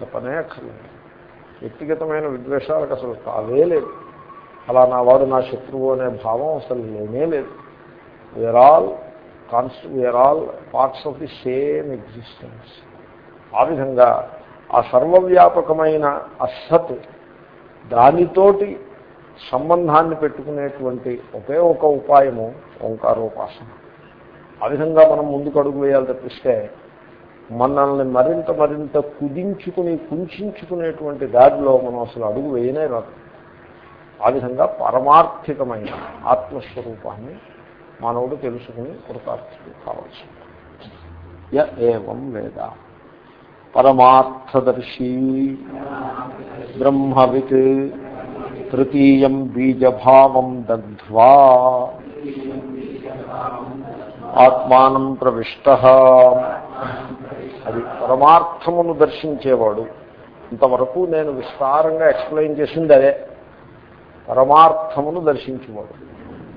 చెప్పనే అక్కర్లేదు. వ్యక్తిగతమైన విద్వేషాలకు అసలు కావే లేదు. అలా నా వాడు నా శత్రువు అనే భావం అసలు లేనే లేదు. We're all const we're all parts of the same existence ఆ విధంగా ఆ సర్వవ్యాపకమైన అసత్ దానితోటి సంబంధాన్ని పెట్టుకునేటువంటి ఒకే ఒక ఉపాయము ఓంకారోపాసన ఆ విధంగా మనం ముందుకు అడుగు వేయాలి తప్పిస్తే మనల్ని మరింత మరింత కుదించుకుని కుంచుకునేటువంటి దారిలో మనం అసలు అడుగు వేయనే రాదు. ఆ విధంగా పరమార్థికమైన ఆత్మస్వరూపాన్ని మానవుడు తెలుసుకుని కృతార్థుడు కావచ్చు య ఏం వేద. పరమార్థదర్శీ. బ్రహ్మవిత్. తృతీయం బీజభావం దగ్ధ్వా ఆత్మానం ప్రవిష్ట అది పరమార్థమును దర్శించేవాడు. ఇంతవరకు నేను విస్తారంగా ఎక్స్ప్లెయిన్ చేసింది అదే. పరమార్థమును దర్శించేవాడు.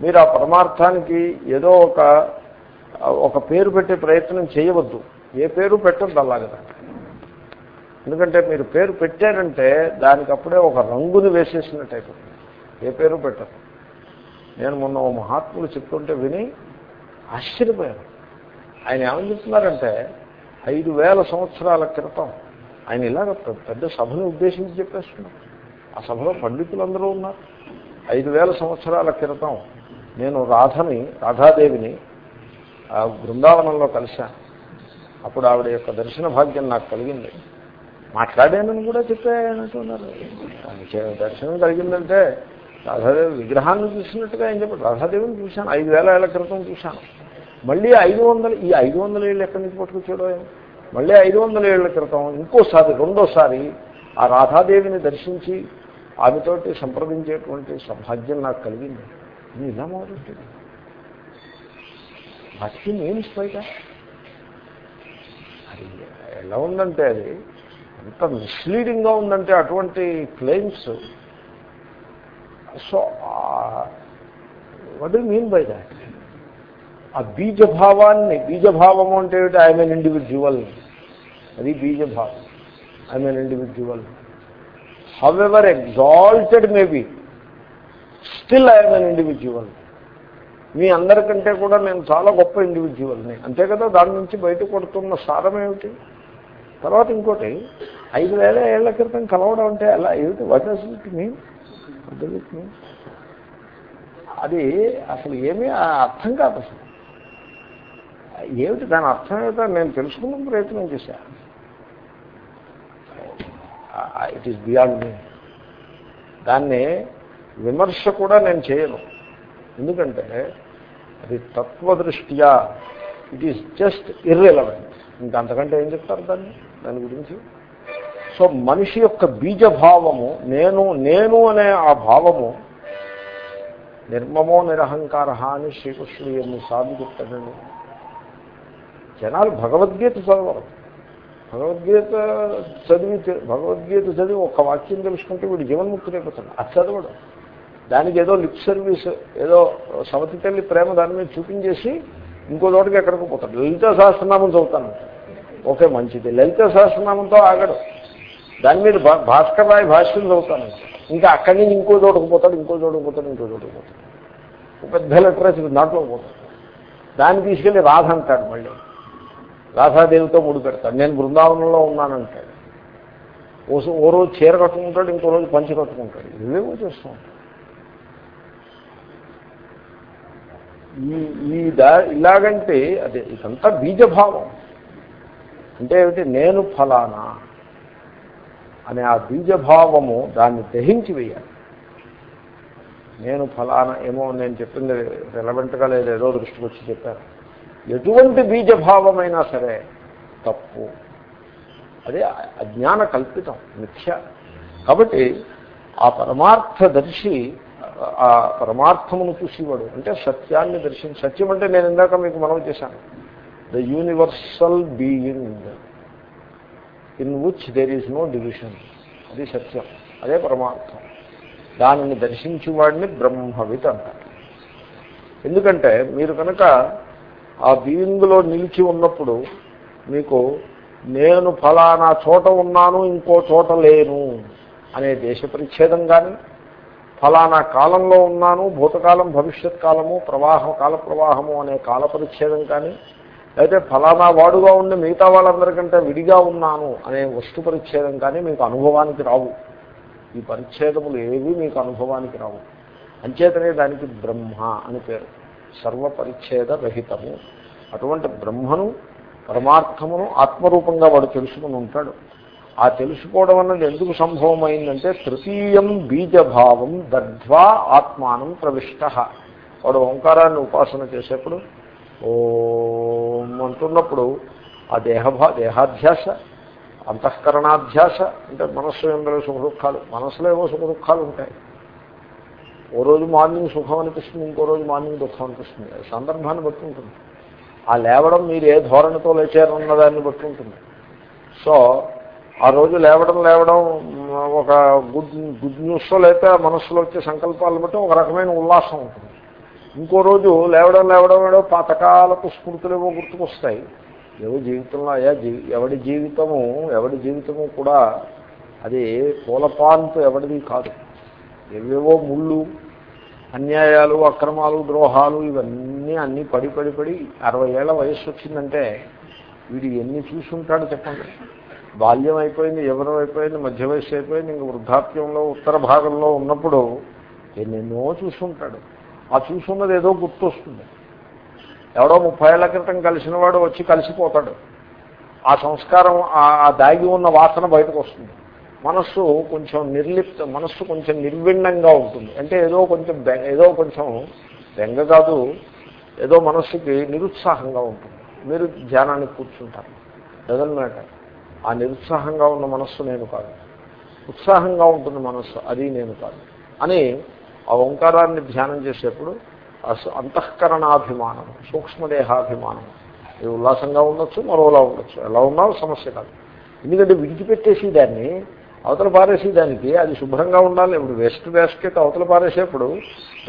మీరు ఆ పరమార్థానికి ఏదో ఒక ఒక పేరు పెట్టే ప్రయత్నం చేయవద్దు. ఏ పేరు పెట్టద్దు అలాగదా ఎందుకంటే మీరు పేరు పెట్టారంటే దానికి అప్పుడే ఒక రంగుని వేసేసినట్టు అయిపోతుంది. ఏ పేరు పెట్టరు. నేను మొన్న ఓ మహాత్ములు చెప్తుంటే విని ఆశ్చర్యపోయాను. ఆయన ఏమని చెప్తున్నారంటే ఐదు వేల సంవత్సరాల క్రితం ఆయన ఇలాగ పెద్ద సభను ఉద్దేశించి చెప్పేస్తున్నాను ఆ సభలో పండితులందరూ ఉన్నారు. ఐదు వేల సంవత్సరాల క్రితం నేను రాధని రాధాదేవిని ఆ బృందావనంలో కలిశాను. అప్పుడు ఆవిడ యొక్క దర్శన భాగ్యం నాకు కలిగింది. మాట్లాడానని కూడా చెప్పానంటున్నారు దర్శనం కలిగిందంటే రాధాదేవి విగ్రహాన్ని చూసినట్టుగా ఏం చెప్పారు రాధాదేవిని చూశాను. ఐదు వేల ఏళ్ళ క్రితం చూశాను. మళ్ళీ ఐదు వందలు ఈ ఐదు వందల ఏళ్ళు ఎక్కడి నుంచి పట్టుకొచ్చాడో ఏమో. మళ్ళీ ఐదు వందల ఏళ్ళ క్రితం ఇంకోసారి రెండోసారి ఆ రాధాదేవిని దర్శించి ఆమెతోటి సంప్రదించేటువంటి సౌభాగ్యం నాకు కలిగింది. నేను ఇలా మొదలెట్టింది భక్తి నేను బయట అది ఎలా ఉందంటే అది ఎంత మిస్లీడింగ్గా ఉందంటే అటువంటి claims so what mean by that ఆ బీజభావాన్ని బీజభావము అంటే ఐఎమ్ ఎన్ ఇండివిజువల్ అది బీజభావం. I'm an individual however exalted maybe still I'm an individual మీ అందరికంటే కూడా నేను చాలా గొప్ప ఇండివిజువల్ని అంతే కదా? దాని నుంచి బయట కొడుతున్న సారం ఏమిటి? తర్వాత ఇంకోటి ఐదు వేల ఏళ్ళ క్రితం కలవడం అంటే అలా ఏమిటి? వాట్ డస్ ఇట్ మీన్ అది అసలు ఏమీ అర్థం కాదు అసలు. ఏమిటి దాని అర్థం ఏమిటో నేను తెలుసుకున్న ప్రయత్నం చేశా. ఇట్ ఈస్ బియాండ్ మీ దాన్ని విమర్శ కూడా నేను చేయను. ఎందుకంటే అది తత్వదృష్ట్యా. ఇట్ ఈస్ జస్ట్ ఇర్రెలవెంట్ ఇంకా అంతకంటే ఏం చెప్తారు దాన్ని? దాని గురించి? సో మనిషి యొక్క బీజభావము నేను నేను అనే ఆ భావము నిర్మమో నిరహంకార అని శ్రీకృష్ణుడు ఎన్నిసార్లు చెప్తాడండి. జనాలు భగవద్గీత చదవరు. భగవద్గీత చదివి భగవద్గీత చదివి ఒక వాక్యం తెలుసుకుంటే వీడు జీవన్ముక్తుడైపోతాడు అది చదవడం. దానికి ఏదో లిప్ సర్వీస్ ఏదో సమతి తల్లి ప్రేమ దాని మీద చూపించేసి ఇంకో చోటకి ఎక్కడికి పోతాడు. లలిత సహస్రనామం చదువుతాను ఓకే మంచిది. లలిత సహస్రనామంతో ఆగడు. దాని మీద భా భాస్కర్ రాయ్ భాష్యం చదువుతాను. ఇంకా అక్కడి నుంచి ఇంకో చోటుకు పోతాడు ఇంకో చోటుకు పోతాడు ఇంకో చోటుకు పోతాడు. ఒక పెద్ద లిటరేచర్ దాంట్లో పోతాడు. దాన్ని తీసుకెళ్ళి రాధ అంటాడు మళ్ళీ. రాధాదేవితో ముడి పెడతాడు. నేను బృందావనంలో ఉన్నానంటాడు. ఓ ఓ రోజు చీర కట్టుకుంటాడు ఇంకో రోజు పంచి కట్టుకుంటాడు. ఇవేమో చేస్తూ ఉంటాడు. ఈ ఈ దా ఇలాగంటే అదే ఇదంతా బీజభావం. అంటే ఏమిటి? నేను ఫలానా అనే ఆ బీజభావము దాన్ని దహించి వేయాలి. నేను ఫలానా ఏమో నేను చెప్పింది రెలవెంట్గా లేదు ఏదో దృష్టికి వచ్చి చెప్పాను ఎటువంటి బీజభావమైనా సరే తప్పు. అదే అజ్ఞాన కల్పితం మిథ్య. కాబట్టి ఆ పరమార్థ దర్శి ఆ పరమార్థమును చూసేవాడు. అంటే సత్యాన్ని దర్శించి సత్యం అంటే నేను ఇందాక మీకు మనం చేశాను. The universal being in which there is no division అది సత్యం. అదే పరమార్థం. దానిని దర్శించేవాడిని బ్రహ్మవిత్ అంటారు. ఎందుకంటే మీరు కనుక ఆ బీయింగ్లో నిలిచి ఉన్నప్పుడు మీకు నేను ఫలానా చోట ఉన్నాను ఇంకో చోట లేను అనే దేశ పరిచ్ఛేదం కానీ ఫలానా కాలంలో ఉన్నాను భూతకాలం భవిష్యత్ కాలము ప్రవాహం కాల ప్రవాహము అనే కాల పరిచ్ఛేదం కానీ అయితే ఫలానా వాడుగా ఉండి మిగతా వాళ్ళందరికంటే విడిగా ఉన్నాను అనే వస్తు పరిచ్ఛేదం కానీ మీకు అనుభవానికి రావు. ఈ పరిచ్ఛేదములు ఏవి మీకు అనుభవానికి రావు. అంచేతనే దానికి బ్రహ్మ అని పేరు. సర్వ పరిచ్ఛేద రహితము. అటువంటి బ్రహ్మను పరమార్థమును ఆత్మరూపంగా వాడు తెలుసుకుని ఉంటాడు. ఆ తెలుసుకోవడం అన్నది ఎందుకు సంభవమైందంటే తృతీయం బీజభావం దద్వా ఆత్మానం ప్రవిష్ట. వాడు ఓంకారాన్ని ఉపాసన చేసేప్పుడు ఓం అంటున్నప్పుడు ఆ దేహభా దేహాధ్యాస అంతఃకరణాధ్యాస అంటే మనస్సు ఎందరో సుఖ దుఃఖాలు మనసులో ఏవో సుఖ దుఃఖాలు ఉంటాయి. ఓ రోజు మార్నింగ్ సుఖం అనిపిస్తుంది ఇంకో రోజు మార్నింగ్ దుఃఖం అనిపిస్తుంది. అది సందర్భాన్ని బట్టి ఉంటుంది. ఆ లేవడం మీరు ఏ ధోరణితో లేచారన్న దాన్ని బట్టి ఉంటుంది. సో ఆ రోజు లేవడం లేవడం ఒక గుడ్ గుడ్ న్యూస్తో లేకపోతే మనస్సులో వచ్చే సంకల్పాలను బట్టి ఒక రకమైన ఉల్లాసం ఉంటుంది. ఇంకో రోజు లేవడం లేవడం ఏడో పాతకాలపు స్మృతులు ఏవో గుర్తుకొస్తాయి. ఏవో జీవితంలో అయ్యా జీవి ఎవడి జీవితము ఎవడి జీవితము కూడా అది పూలపాన్పు ఎవడిది కాదు. ఏవేవో ముళ్ళు అన్యాయాలు అక్రమాలు ద్రోహాలు ఇవన్నీ అన్నీ పడి పడి పడి అరవై ఏళ్ళ వయస్సు వచ్చిందంటే వీడు ఎన్ని చూసుంటాడో చెప్పండి. బాల్యం అయిపోయింది యవనం అయిపోయింది మధ్య వయసు అయిపోయింది ఇంక వృద్ధాప్యంలో ఉత్తర భాగంలో ఉన్నప్పుడు ఎన్నెన్నో చూసుంటాడు. ఆ చూసున్నది ఏదో గుర్తొస్తుంది. ఎవడో ముప్పై ఏళ్ళ క్రితం కలిసిన వాడు వచ్చి కలిసిపోతాడు. ఆ సంస్కారం ఆ దాగి ఉన్న వాసన బయటకు వస్తుంది. మనస్సు కొంచెం నిర్లిప్త మనస్సు కొంచెం నిర్విణ్ణంగా ఉంటుంది. అంటే ఏదో కొంచెం ఏదో కొంచెం బెంగ కాదు ఏదో మనస్సుకి నిరుత్సాహంగా ఉంటుంది. మీరు ధ్యానానికి కూర్చుంటారు. Doesn't matter. ఆ నిరుత్సాహంగా ఉన్న మనస్సు నేను కాదు. ఉత్సాహంగా ఉంటుంది మనస్సు అది నేను కాదు. అని ఆ ఓంకారాన్ని ధ్యానం చేసేప్పుడు అంతఃకరణాభిమానం సూక్ష్మదేహాభిమానం. ఇది ఉల్లాసంగా ఉండొచ్చు మరోలా ఉండొచ్చు. ఎలా ఉన్నా సమస్య కాదు. ఎందుకంటే విడిచిపెట్టేసి దాన్ని అవతల పారేసి దానికి అది శుభ్రంగా ఉండాలి. ఇప్పుడు వెస్ట్ బ్యాస్కెట్ అవతల పారేసేప్పుడు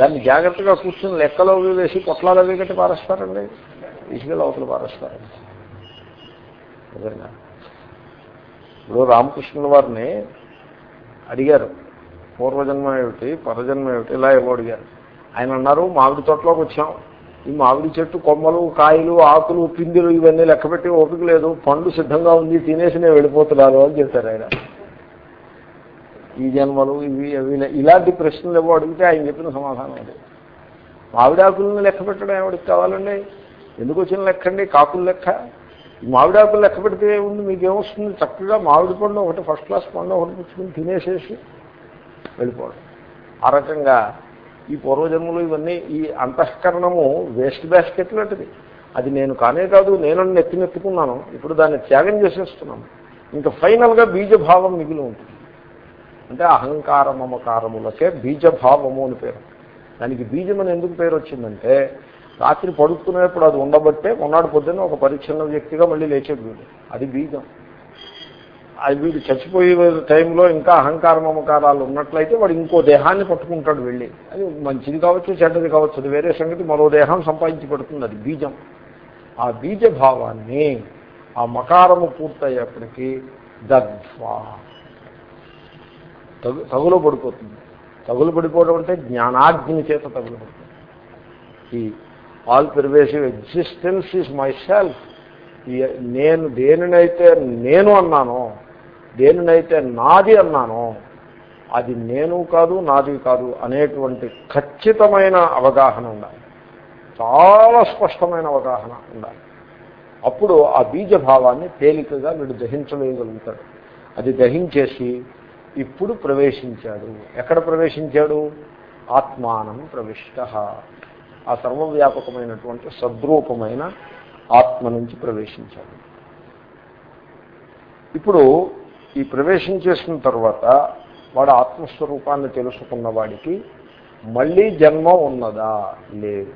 దాన్ని జాగ్రత్తగా కూర్చుని లెక్కలో వేసి పొట్లాలు అవి కట్టి పారేస్తారండి. తీసుకెళ్ళి అవతల పారేస్తారండి. నిజంగా. ఇప్పుడు రామకృష్ణుల వారిని అడిగారు. పూర్వజన్మ ఏమిటి పరజన్మ ఏమిటి ఇలా ఏవో అడిగారు. ఆయన అన్నారు మామిడి తోటలోకి వచ్చాం. ఈ మామిడి చెట్టు కొమ్మలు కాయలు ఆకులు పిండిలు ఇవన్నీ లెక్కపెట్టి ఓపిక లేదు. పండు సిద్ధంగా ఉంది తినేసి నేను వెళ్ళిపోతున్నాను అని చెప్తారు ఆయన. ఈ జన్మలు ఇవి అవి ఇలాంటి ప్రశ్నలు ఏవో అడిగితే ఆయన చెప్పిన సమాధానం అది. మామిడాకులను లెక్క పెట్టడం ఎవరికి కావాలండి? ఎందుకు వచ్చిన లెక్కండి కాకులు లెక్క? మామిడాకులు లెక్క పెడితే ఉంది మీకేమొస్తుంది? చక్కగా మామిడి పండు ఒకటి ఫస్ట్ క్లాస్ పండు ఒకటి పుచ్చుకుని తినేసేసి వెళ్ళిపోవడం. ఆ రకంగా ఈ పూర్వజన్మలు ఇవన్నీ ఈ అంతఃకరణము వేస్ట్ బ్యాస్కెట్ లాంటిది అది నేను కానే కాదు నేను నెత్తినెత్తుకున్నాను ఇప్పుడు దాన్ని త్యాగం చేసేస్తున్నాను. ఇంకా ఫైనల్గా బీజభావం మిగిలి ఉంటుంది. అంటే అహంకార మమకారములకే బీజభావము అని పేరు. దానికి బీజం అని ఎందుకు పేరు వచ్చిందంటే రాత్రి పడుకునేప్పుడు అది ఉండబట్టే మొన్నటి పొద్దున్న ఒక పరిచ్ఛిన్న వ్యక్తిగా మళ్ళీ లేచేది అది బీజం. వీడు చచ్చిపోయే టైంలో ఇంకా అహంకార మమకారాలు ఉన్నట్లయితే వాడు ఇంకో దేహాన్ని పట్టుకుంటాడు వెళ్ళి. అది మంచిది కావచ్చు చెడ్డది కావచ్చు అది వేరే సంగతి. మరో దేహం సంపాదించి పెడుతుంది అది బీజం. ఆ బీజభావాన్ని ఆ మకారము పూర్తయ్యేప్పటికీ దగ్వా తగు తగులు పడిపోతుంది. తగులు పడిపోవడం అంటే జ్ఞానాగ్ని చేత తగులు పడుతుంది ఈ all pervasive existence is my self. నేను దేనినైతే నేను అన్నానో దేనినైతే నాది అన్నానో అది నేను కాదు నాది కాదు అనేటువంటి ఖచ్చితమైన అవగాహన ఉండాలి. చాలా స్పష్టమైన అవగాహన ఉండాలి. అప్పుడు ఆ బీజభావాన్ని తేలికగా వీడు దహించలేయగలుగుతాడు. అది దహించేసి ఇప్పుడు ప్రవేశించాడు. ఎక్కడ ప్రవేశించాడు? ఆత్మానం ప్రవిష్ట. ఆ సర్వవ్యాపకమైనటువంటి సద్రూపమైన ఆత్మ నుంచి ప్రవేశించాడు. ఇప్పుడు ఈ ప్రవేశం చేసిన తర్వాత వాడు ఆత్మస్వరూపాన్ని తెలుసుకున్న వాడికి మళ్ళీ జన్మ ఉన్నదా? లేదు.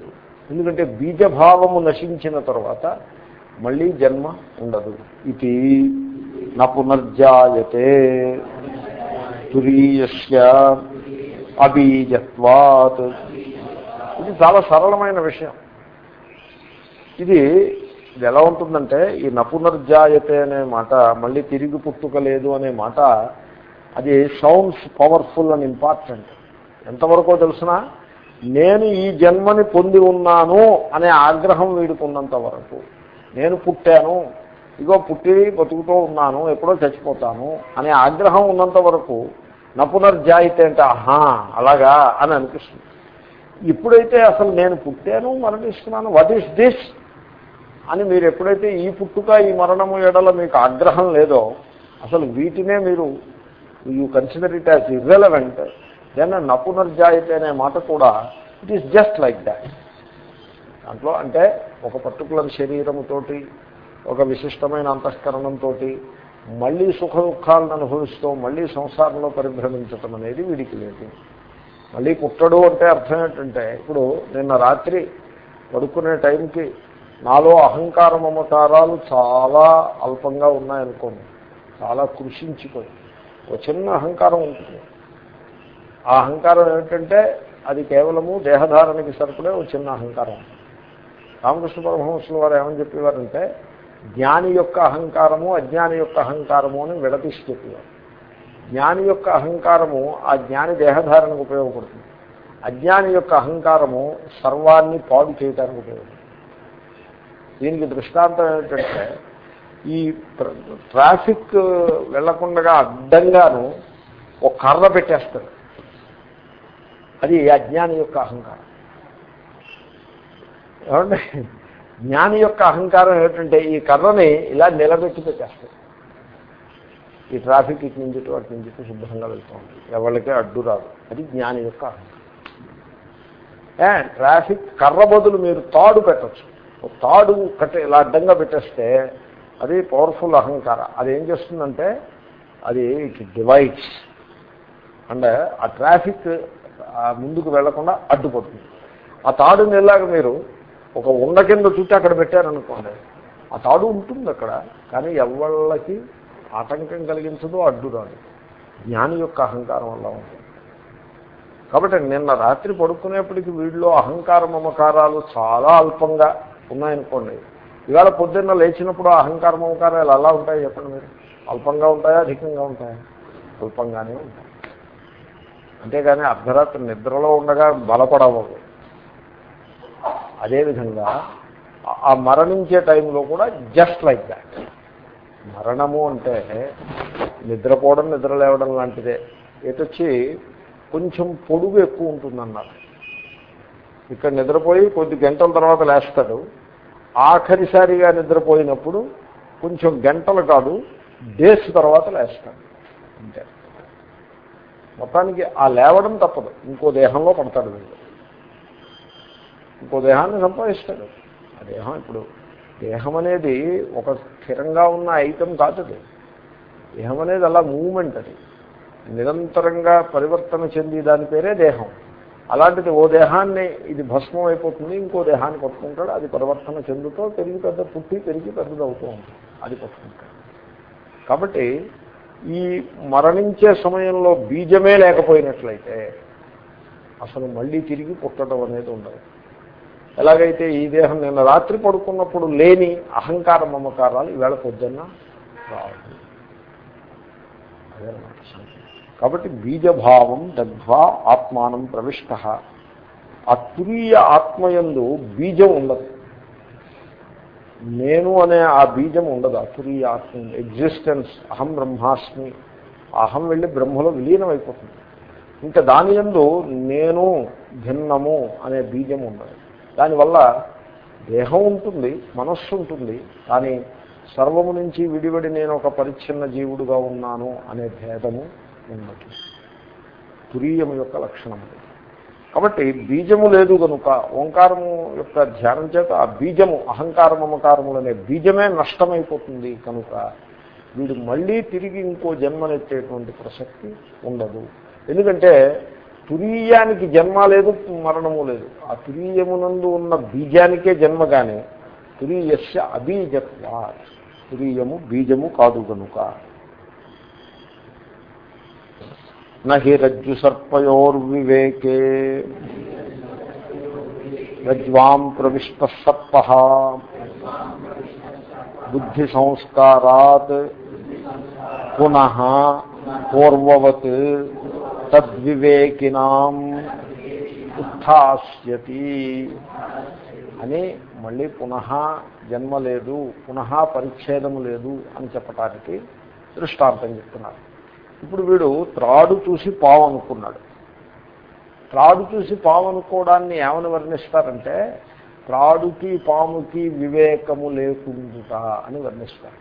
ఎందుకంటే బీజభావము నశించిన తర్వాత మళ్ళీ జన్మ ఉండదు. ఇది నా పునర్జాయతే. తురీయస్య అబీజత్వాత్. ఇది చాలా సరళమైన విషయం. ఇది ఇది ఎలా ఉంటుందంటే ఈ నపునర్జాయతే అనే మాట మళ్ళీ తిరిగి పుట్టుక లేదు అనే మాట అది సౌండ్స్ పవర్ఫుల్ అండ్ ఇంపార్టెంట్ ఎంతవరకో తెలిసిన? నేను ఈ జన్మని పొంది ఉన్నాను అనే ఆగ్రహం వీడుకున్నంత వరకు. నేను పుట్టాను ఇగో పుట్టి బతుకుతూ ఉన్నాను ఎప్పుడో చచ్చిపోతాను అనే ఆగ్రహం ఉన్నంత వరకు నపునర్జాయితే అంటే ఆహా అలాగా అని అనిపిస్తుంది. ఇప్పుడైతే అసలు నేను పుట్టాను మరణిస్తున్నాను. వాట్ ఈస్ దిస్ అని మీరు ఎప్పుడైతే ఈ పుట్టుక ఈ మరణము ఎడల మీకు ఆగ్రహం లేదో అసలు వీటినే మీరు you consider it as irrelevant then నపునర్జాయితే అనే మాట కూడా it is just like that దాంట్లో అంటే ఒక పర్టికులర్ శరీరముతోటి ఒక విశిష్టమైన అంతఃకరణంతో మళ్ళీ సుఖ దుఃఖాలను అనుభవిస్తూ మళ్ళీ సంసారంలో పరిభ్రమించటం అనేది వీడికి లేదు. మళ్ళీ పుట్టడు అంటే అర్థం ఏంటంటే ఇప్పుడు నిన్న రాత్రి పడుకునే టైంకి నాలో అహంకార మమకారాలు చాలా అల్పంగా ఉన్నాయనుకోండి చాలా కృషించిపోయి ఒక చిన్న అహంకారం ఉంటుంది. ఆ అహంకారం ఏమిటంటే అది కేవలము దేహధారణకి సరిపడే ఒక చిన్న అహంకారం. రామకృష్ణ పరమహంసుల వారు ఏమని చెప్పేవారంటే జ్ఞాని యొక్క అహంకారము అజ్ఞాని యొక్క అహంకారము అని విడతీసి చెప్పేవారు. జ్ఞాని యొక్క అహంకారము ఆ జ్ఞాని దేహధారణకు ఉపయోగపడుతుంది. అజ్ఞాని యొక్క అహంకారము సర్వాన్ని పాడు చేయడానికి ఉపయోగపడుతుంది. దీనికి దృష్టాంతం ఏంటంటే ఈ ట్రాఫిక్ వెళ్ళకుండా అడ్డంగాను ఒక కర్ర పెట్టేస్తాడు అది అజ్ఞాని యొక్క అహంకారం. ఏమంటే జ్ఞాని యొక్క అహంకారం ఏమిటంటే ఈ కర్రని ఇలా నిలబెట్టి పెట్టేస్తాడు ఈ ట్రాఫిక్ ఇటు నుంచి ఇటు అటు నుంచి శుభ్రంగా వెళ్తూ ఉంటుంది. ఎవరికే అడ్డు రాదు. అది జ్ఞాని యొక్క అహంకారం. ట్రాఫిక్ కర్ర బదులు మీరు తాడు పెట్టచ్చు. తాడు కట్టే ఇలా అడ్డంగా పెట్టేస్తే అది పవర్ఫుల్ అహంకారం. అది ఏం చేస్తుందంటే అది ఇట్ డివైడ్స్ అండ్ ఆ ట్రాఫిక్ ముందుకు వెళ్ళకుండా అడ్డుపడుతుంది. ఆ తాడుని ఇలాగ మీరు ఒక ఉండ కింద చుట్టి అక్కడ పెట్టారనుకోండి ఆ తాడు ఉంటుంది అక్కడ కానీ ఎవళ్ళకి ఆటంకం కలిగించదు అడ్డు రాదు. జ్ఞాని యొక్క అహంకారం వల్ల ఉంటుంది. కాబట్టి నిన్న రాత్రి పడుకునేప్పటికి వీడిలో అహంకార మమకారాలు చాలా అల్పంగా ఉన్నాయనుకోండి. ఇవాళ పొద్దున్న లేచినప్పుడు అహంకార మమకారాలు ఎలా ఉంటాయి చెప్పండి మీరు? అల్పంగా ఉంటాయా అధికంగా ఉంటాయా? అల్పంగానే ఉంటాయి. అంతేగాని అర్ధరాత్రి నిద్రలో ఉండగా బలపడవు అదేవిధంగా ఆ మరణించే టైంలో కూడా జస్ట్ లైక్ దాట్. మరణము అంటే నిద్రపోవడం నిద్ర లేవడం లాంటిదే. ఎటొచ్చి కొంచెం పొడుగు ఎక్కువ ఉంటుందన్నారు. ఇక్కడ నిద్రపోయి కొద్ది గంటల తర్వాత లేస్తాడు. ఆఖరిసారిగా నిద్రపోయినప్పుడు కొంచెం గంటలు కాదు డేస్ తర్వాత లేస్తాడు. అంతే. మొత్తానికి ఆ లేవడం తప్పదు. ఇంకో దేహంలో పడతాడు వీళ్ళు ఇంకో దేహాన్ని సంపాదిస్తాడు. ఆ దేహం ఇప్పుడు దేహం అనేది ఒక స్థిరంగా ఉన్న ఐటమ్ కాదు అది. దేహం అనేది అలా మూమెంట్ అది. నిరంతరంగా పరివర్తన చెంది దాని పేరే దేహం. అలాంటిది ఓ దేహాన్ని ఇది భస్మం అయిపోతుంది ఇంకో దేహాన్ని పట్టుకుంటాడు అది పరివర్తన చెందుతూ పెరిగి పెద్ద పుట్టి పెరిగి పెద్దదవుతూ ఉంటుంది అది పట్టుకుంటాడు. కాబట్టి ఈ మరణించే సమయంలో బీజమే లేకపోయినట్లయితే అసలు మళ్ళీ తిరిగి పుట్టడం అనేది ఉండదు. ఎలాగైతే ఈ దేహం నిన్న రాత్రి పడుకున్నప్పుడు లేని అహంకార మమకారాలు ఈవేళ పొద్దున్న రావు. కాబట్టి బీజభావం దగ్ధ్వా ఆత్మానం ప్రవిష్ట. ఆ తురీయ ఆత్మయందు బీజం ఉండదు. నేను అనే ఆ బీజం ఉండదు అతురీయ ఆత్మ ఎగ్జిస్టెన్స్ అహం బ్రహ్మాస్మి. అహం వెళ్ళి బ్రహ్మలో విలీనం అయిపోతుంది ఇంకా దాని ఎందు నేను భిన్నము అనే బీజం ఉండదు. దానివల్ల దేహం ఉంటుంది మనస్సు ఉంటుంది కానీ సర్వము నుంచి విడివడి నేను ఒక పరిచ్ఛిన్న జీవుడుగా ఉన్నాను అనే భేదము ఉన్నది. తురీయము యొక్క లక్షణం కాబట్టి బీజము లేదు కనుక ఓంకారము యొక్క ధ్యానం చేత ఆ బీజము అహంకార మమకారములు అనే బీజమే నష్టమైపోతుంది కనుక వీడు మళ్ళీ తిరిగి ఇంకో జన్మనెత్తేటువంటి ప్రసక్తి ఉండదు. ఎందుకంటే తురీయానికి జన్మ లేదు మరణము లేదు. ఆ తురీయమునందు ఉన్న బీజానికే జన్మ కానీ తురీయస్య అబీజత్వా తురీయము బీజము కాదు కనుక నహి రజ్జు సర్పయోర్వివేకే. రజ్వాం ప్రవిష్ట సర్ప. బుద్ధి సంస్కారాత్ పునః పూర్వవత్ తద్వివేకినాం ఉత్థాస్యతి. అని మళ్ళీ పునః జన్మ లేదు పునః పరిచ్ఛేదము లేదు అని చెప్పటానికి దృష్టాంతం చెప్తున్నారు. ఇప్పుడు వీడు త్రాడు చూసి పావు అనుకున్నాడు. త్రాడు చూసి పాము అనుకోవడాన్ని ఏమని వర్ణిస్తారంటే త్రాడుకి పాముకి వివేకము లేకుండుట అని వర్ణిస్తారు.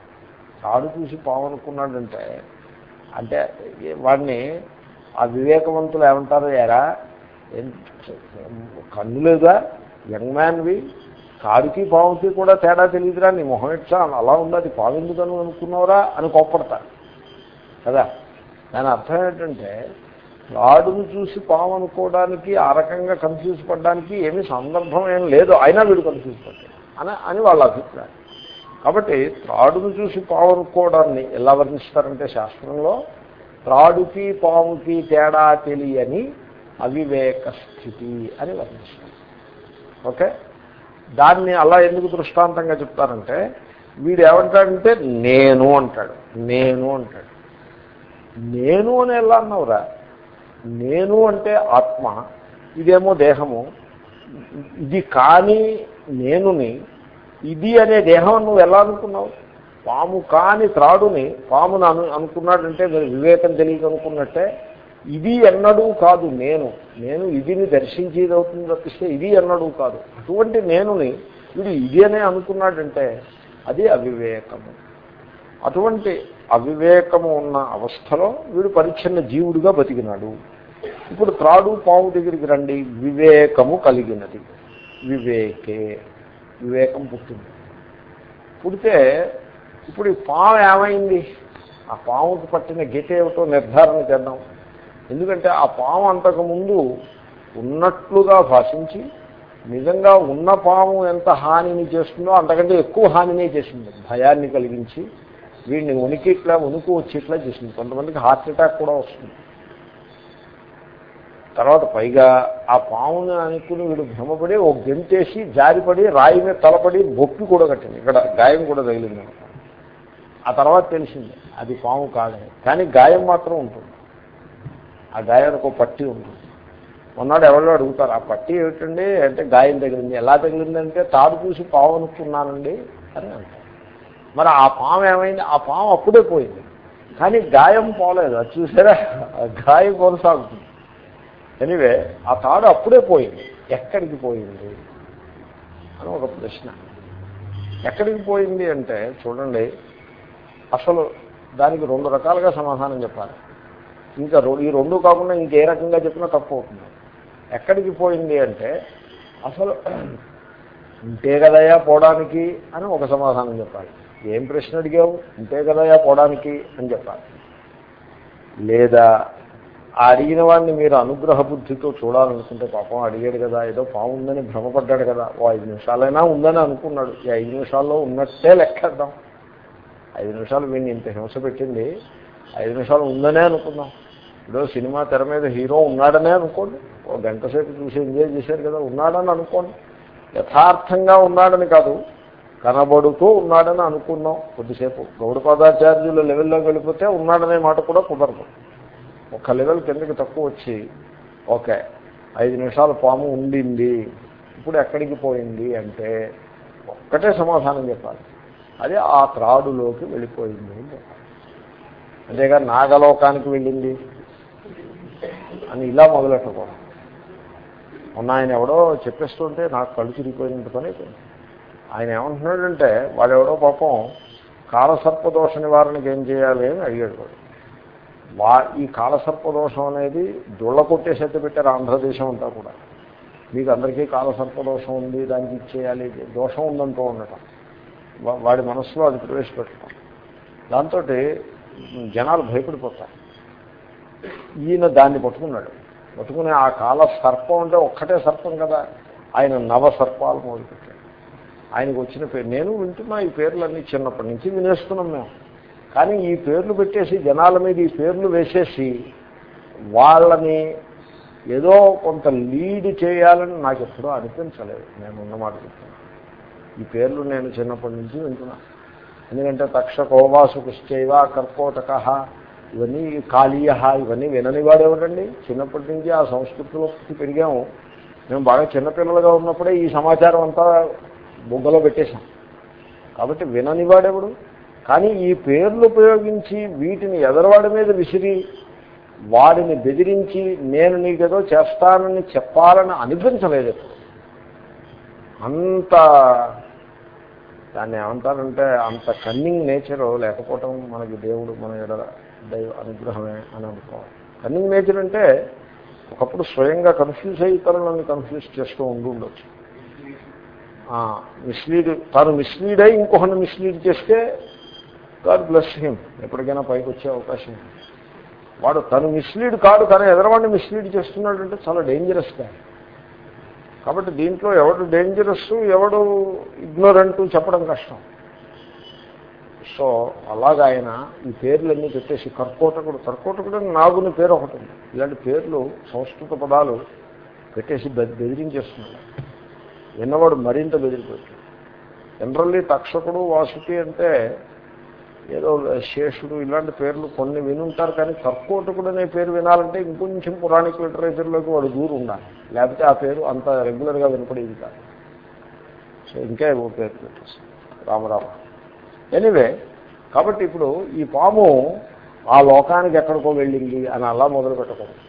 త్రాడు చూసి పాము అనుకున్నాడంటే అంటే వాడిని ఆ వివేకవంతులు ఏమంటారు ఎరా కన్ను లేదా? యంగ్ మ్యాన్వి కాడికి పాముకి కూడా తేడా తెలియదురా నీ మొహం ఎట్లా? అలా ఉండదు పాము ఎందుకని అనుకున్నావురా అని కోప్పడతారు. కదా? దాని అర్థం ఏంటంటే రాడును చూసి పాము అనుకోవడానికి ఆ రకంగా కన్ఫ్యూజ్ పడడానికి ఏమీ సందర్భం ఏం లేదు. అయినా వీడు కన్ఫ్యూజ్ పడ్డాడు. అని అని వాళ్ళ అభిప్రాయం. కాబట్టి త్రాడును చూసి పాము అనుకోవడాన్ని ఎలా వర్ణిస్తారంటే శాస్త్రంలో త్రాడుకి పాముకి తేడా తెలియని అవివేక స్థితి అని వర్ణిస్తారు. ఓకే? దాన్ని అలా ఎందుకు దృష్టాంతంగా చెప్తారంటే వీడు ఏమంటాడంటే నేను అంటాడు. నేను అంటాడు. నేను అని ఎలా అన్నావురా? నేను అంటే ఆత్మ ఇదేమో దేహము. ఇది కానీ నేనుని ఇది అనే దేహం నువ్వు ఎలా అనుకున్నావు? పాము కాని త్రాడుని పామును అను అనుకున్నాడంటే మరి వివేకం తెలియక అనుకున్నట్టే ఇది ఎన్నడూ కాదు నేను. నేను ఇదిని దర్శించేది అవుతుంది తప్పిస్తే ఇది ఎన్నడూ కాదు. అటువంటి నేనుని వీడు ఇది అనే అనుకున్నాడంటే అది అవివేకము. అటువంటి అవివేకము ఉన్న అవస్థలో వీడు పరిచ్ఛిన్న జీవుడిగా బతికినాడు. ఇప్పుడు త్రాడు పాము దగ్గరికి రండి. వివేకము కలిగినది. వివేకే. వివేకం పుట్టింది. పుడితే ఇప్పుడు ఈ పాము ఏమైంది? ఆ పాముకి పట్టిన గీత ఏమిటో నిర్ధారణ చేద్దాం. ఎందుకంటే ఆ పాము అంతకుముందు ఉన్నట్లుగా భాషించి నిజంగా ఉన్న పాము ఎంత హానిని చేస్తుందో అంతకంటే ఎక్కువ హానినే చేసింది. భయాన్ని కలిగించి వీడిని ఉనికి ఇట్లా ఉనికి వచ్చి ఇట్లా చేసింది. కొంతమందికి హార్ట్ అటాక్ కూడా వస్తుంది. తర్వాత పైగా ఆ పాముని అనుకుని వీడు భ్రమపడి ఓ గెంతేసి జారిపడి రాయి మీద తలపడి బొప్పి కూడా కట్టింది. ఇక్కడ గాయం కూడా తగిలింది. ఆ తర్వాత తెలిసింది అది పాము కాదని కానీ గాయం మాత్రం ఉంటుంది. ఆ గాయానికి ఒక పట్టి ఉంటుంది. మొన్నాడు ఎవరో అడుగుతారు ఆ పట్టి ఏమిటండి? అంటే గాయం తగిలింది. ఎలా తగిలిందంటే తాడు చూసి పావు అనుకున్నానండి అని అంటారు. మరి ఆ పాము ఏమైంది? ఆ పాము అప్పుడే పోయింది. కానీ గాయం పోలేదు. అది చూసారా? ఆ గాయం కొనసాగుతుంది. ఎనివే ఆ తాడు అప్పుడే పోయింది. ఎక్కడికి పోయింది? అని ఒక ప్రశ్న. ఎక్కడికి పోయింది అంటే చూడండి అసలు దానికి రెండు రకాలుగా సమాధానం చెప్పాలి. ఇంకా ఈ రెండు కాకుండా ఇంకే రకంగా చెప్పినా తప్పు అవుతుంది. ఎక్కడికి పోయింది అంటే అసలు ఉంటే కదయా పోవడానికి అని ఒక సమాధానం చెప్పాలి. ఏం ప్రశ్న అడిగావు? ఉంటే కదయా పోవడానికి అని చెప్పాలి లేదా ఆ అడిగిన వాడిని మీరు అనుగ్రహ బుద్ధితో చూడాలనుకుంటే పాపం అడిగాడు కదా ఏదో పాము ఉందని భ్రమపడ్డాడు కదా ఓ ఐదు నిమిషాలైనా ఉందని అనుకున్నాడు. ఈ ఐదు నిమిషాల్లో ఉన్నట్టే లెక్కేద్దాం. ఐదు నిమిషాలు వీడిని ఇంత హింస పెట్టింది ఐదు నిమిషాలు ఉందనే అనుకుందాం. ఇప్పుడు సినిమా తెర మీద హీరో ఉన్నాడనే అనుకోండి ఓ గంట సేపు చూసి ఎంజాయ్ చేశారు కదా ఉన్నాడని అనుకోండి. యథార్థంగా ఉన్నాడని కాదు కనబడుతూ ఉన్నాడని అనుకున్నాం కొద్దిసేపు. గౌడపాదాచార్యుల లెవెల్లోకి వెళ్ళిపోతే ఉన్నాడనే మాట కూడా కుదరదు. ఒక లెవెల్ కిందకి తక్కువ వచ్చి ఓకే ఐదు నిమిషాల పాము ఉండింది ఇప్పుడు ఎక్కడికి పోయింది అంటే ఒక్కటే సమాధానం చెప్పాలి. అది ఆ త్రాడులోకి వెళ్ళిపోయింది అని చెప్పాలి. అంతేగా నాగలోకానికి వెళ్ళింది అని ఇలా మొదలెట్టకూడదు. మొన్న ఆయన ఎవడో చెప్పేస్తుంటే నాకు కళ్ళు తిరిగిపోయినంత పని అయిపోయింది. ఆయన ఏమంటున్నాడంటే వాడెవడో పాపం కాలసర్పదోష నివారణకి ఏం చేయాలి అని అడిగాడు. వాడు వా ఈ కాలసర్పదోషం అనేది దుళ్ళ కొట్టేసేట్టు పెట్టారు ఆంధ్రదేశం అంతా కూడా. మీకు అందరికీ కాలసర్పదోషం ఉంది దానికి ఇచ్చేయాలి దోషం ఉందంటూ ఉండటం. వాడి మనసులో అది ప్రవేశపెట్టడం దాంతో జనాలు భయపడిపోతారు. ఈయన దాన్ని పట్టుకున్నాడు. పట్టుకుని ఆ కాల సర్పం అంటే ఒక్కటే సర్పం కదా. ఆయన నవ సర్పాలు మొదలుపెట్టాడు. ఆయనకు వచ్చిన పేరు నేను వింటున్నా ఈ పేర్లన్నీ చిన్నప్పటి నుంచి వినేస్తున్నాం మేము. కానీ ఈ పేర్లు పెట్టేసి జనాల మీద ఈ పేర్లు వేసేసి వాళ్ళని ఏదో కొంత లీడ్ చేయాలని నాకు ఎప్పుడూ అనిపించలేదు. నేను ఉన్నమాట చెప్తాను ఈ పేర్లు నేను చిన్నప్పటి నుంచి వింటున్నా. ఎందుకంటే తక్ష కోవాసు కర్కోటక ఇవన్నీ కాళీయ ఇవన్నీ వినని వాడేవాడండి చిన్నప్పటి నుంచి ఆ సంస్కృతిలో పెరిగాము. మేము బాగా చిన్నపిల్లలుగా ఉన్నప్పుడే ఈ సమాచారం అంతా బుగ్గలో పెట్టేశాం. కాబట్టి విననివాడెవడు? కానీ ఈ పేర్లు ఉపయోగించి వీటిని ఎదరవాడి మీద విసిరి వాడిని బెదిరించి నేను నీకేదో చేస్తానని చెప్పాలని అనిపించలేదు అంత దాన్ని ఏమంటారంటే అంత కన్నింగ్ నేచర్ లేకపోవటం మనకి దేవుడు మన ఎడల దైవ అనుగ్రహమే అని అనుకోవాలి. కన్నింగ్ నేచర్ అంటే ఒకప్పుడు స్వయంగా కన్ఫ్యూజ్ అయ్యి ఇతరులను కన్ఫ్యూజ్ చేస్తూ ఉండి ఉండొచ్చు. మిస్లీడ్ తాను మిస్లీడ్ అయి ఇంకొకరిని మిస్లీడ్ చేస్తే గాడ్ బ్లెస్ హిమ్ ఎప్పటికైనా పైకి వచ్చే అవకాశం వాడు తను మిస్లీడ్ కాడు కానీ ఎదరవాడిని మిస్లీడ్ చేస్తున్నాడు అంటే చాలా డేంజరస్గా కాబట్టి దీంట్లో ఎవడు డేంజరస్ ఎవడు ఇగ్నోరెంట్ చెప్పడం కష్టం. సో అలాగా ఆయన ఈ పేర్లన్నీ పెట్టేసి కర్కోటకుడు కర్కోటకుడు నాగుని పేరు ఒకటి ఉంది. ఇలాంటి పేర్లు సంస్కృత పదాలు పెట్టేసి బెదిరించేస్తున్నాడు. విన్నవాడు మరింత బెదిరిపోతుంది జనరల్లీ తక్షకుడు వాసుకి అంటే ఏదో శేషుడు ఇలాంటి పేర్లు కొన్ని వినుంటారు కానీ కర్కోటకుడు అనే పేరు వినాలంటే ఇంకొంచెం పురాణిక లిటరేచర్లోకి వాడు దూరు ఉండాలి. లేకపోతే ఆ పేరు అంత రెగ్యులర్గా వినపడేది కాదు. సో ఇంకా ఏవో పేరు పెట్టేసి రామరామ ఎనీవే కాబట్టి ఇప్పుడు ఈ పాము ఆ లోకానికి ఎక్కడికో వెళ్ళింది అని అలా మొదలు పెట్టకూడదు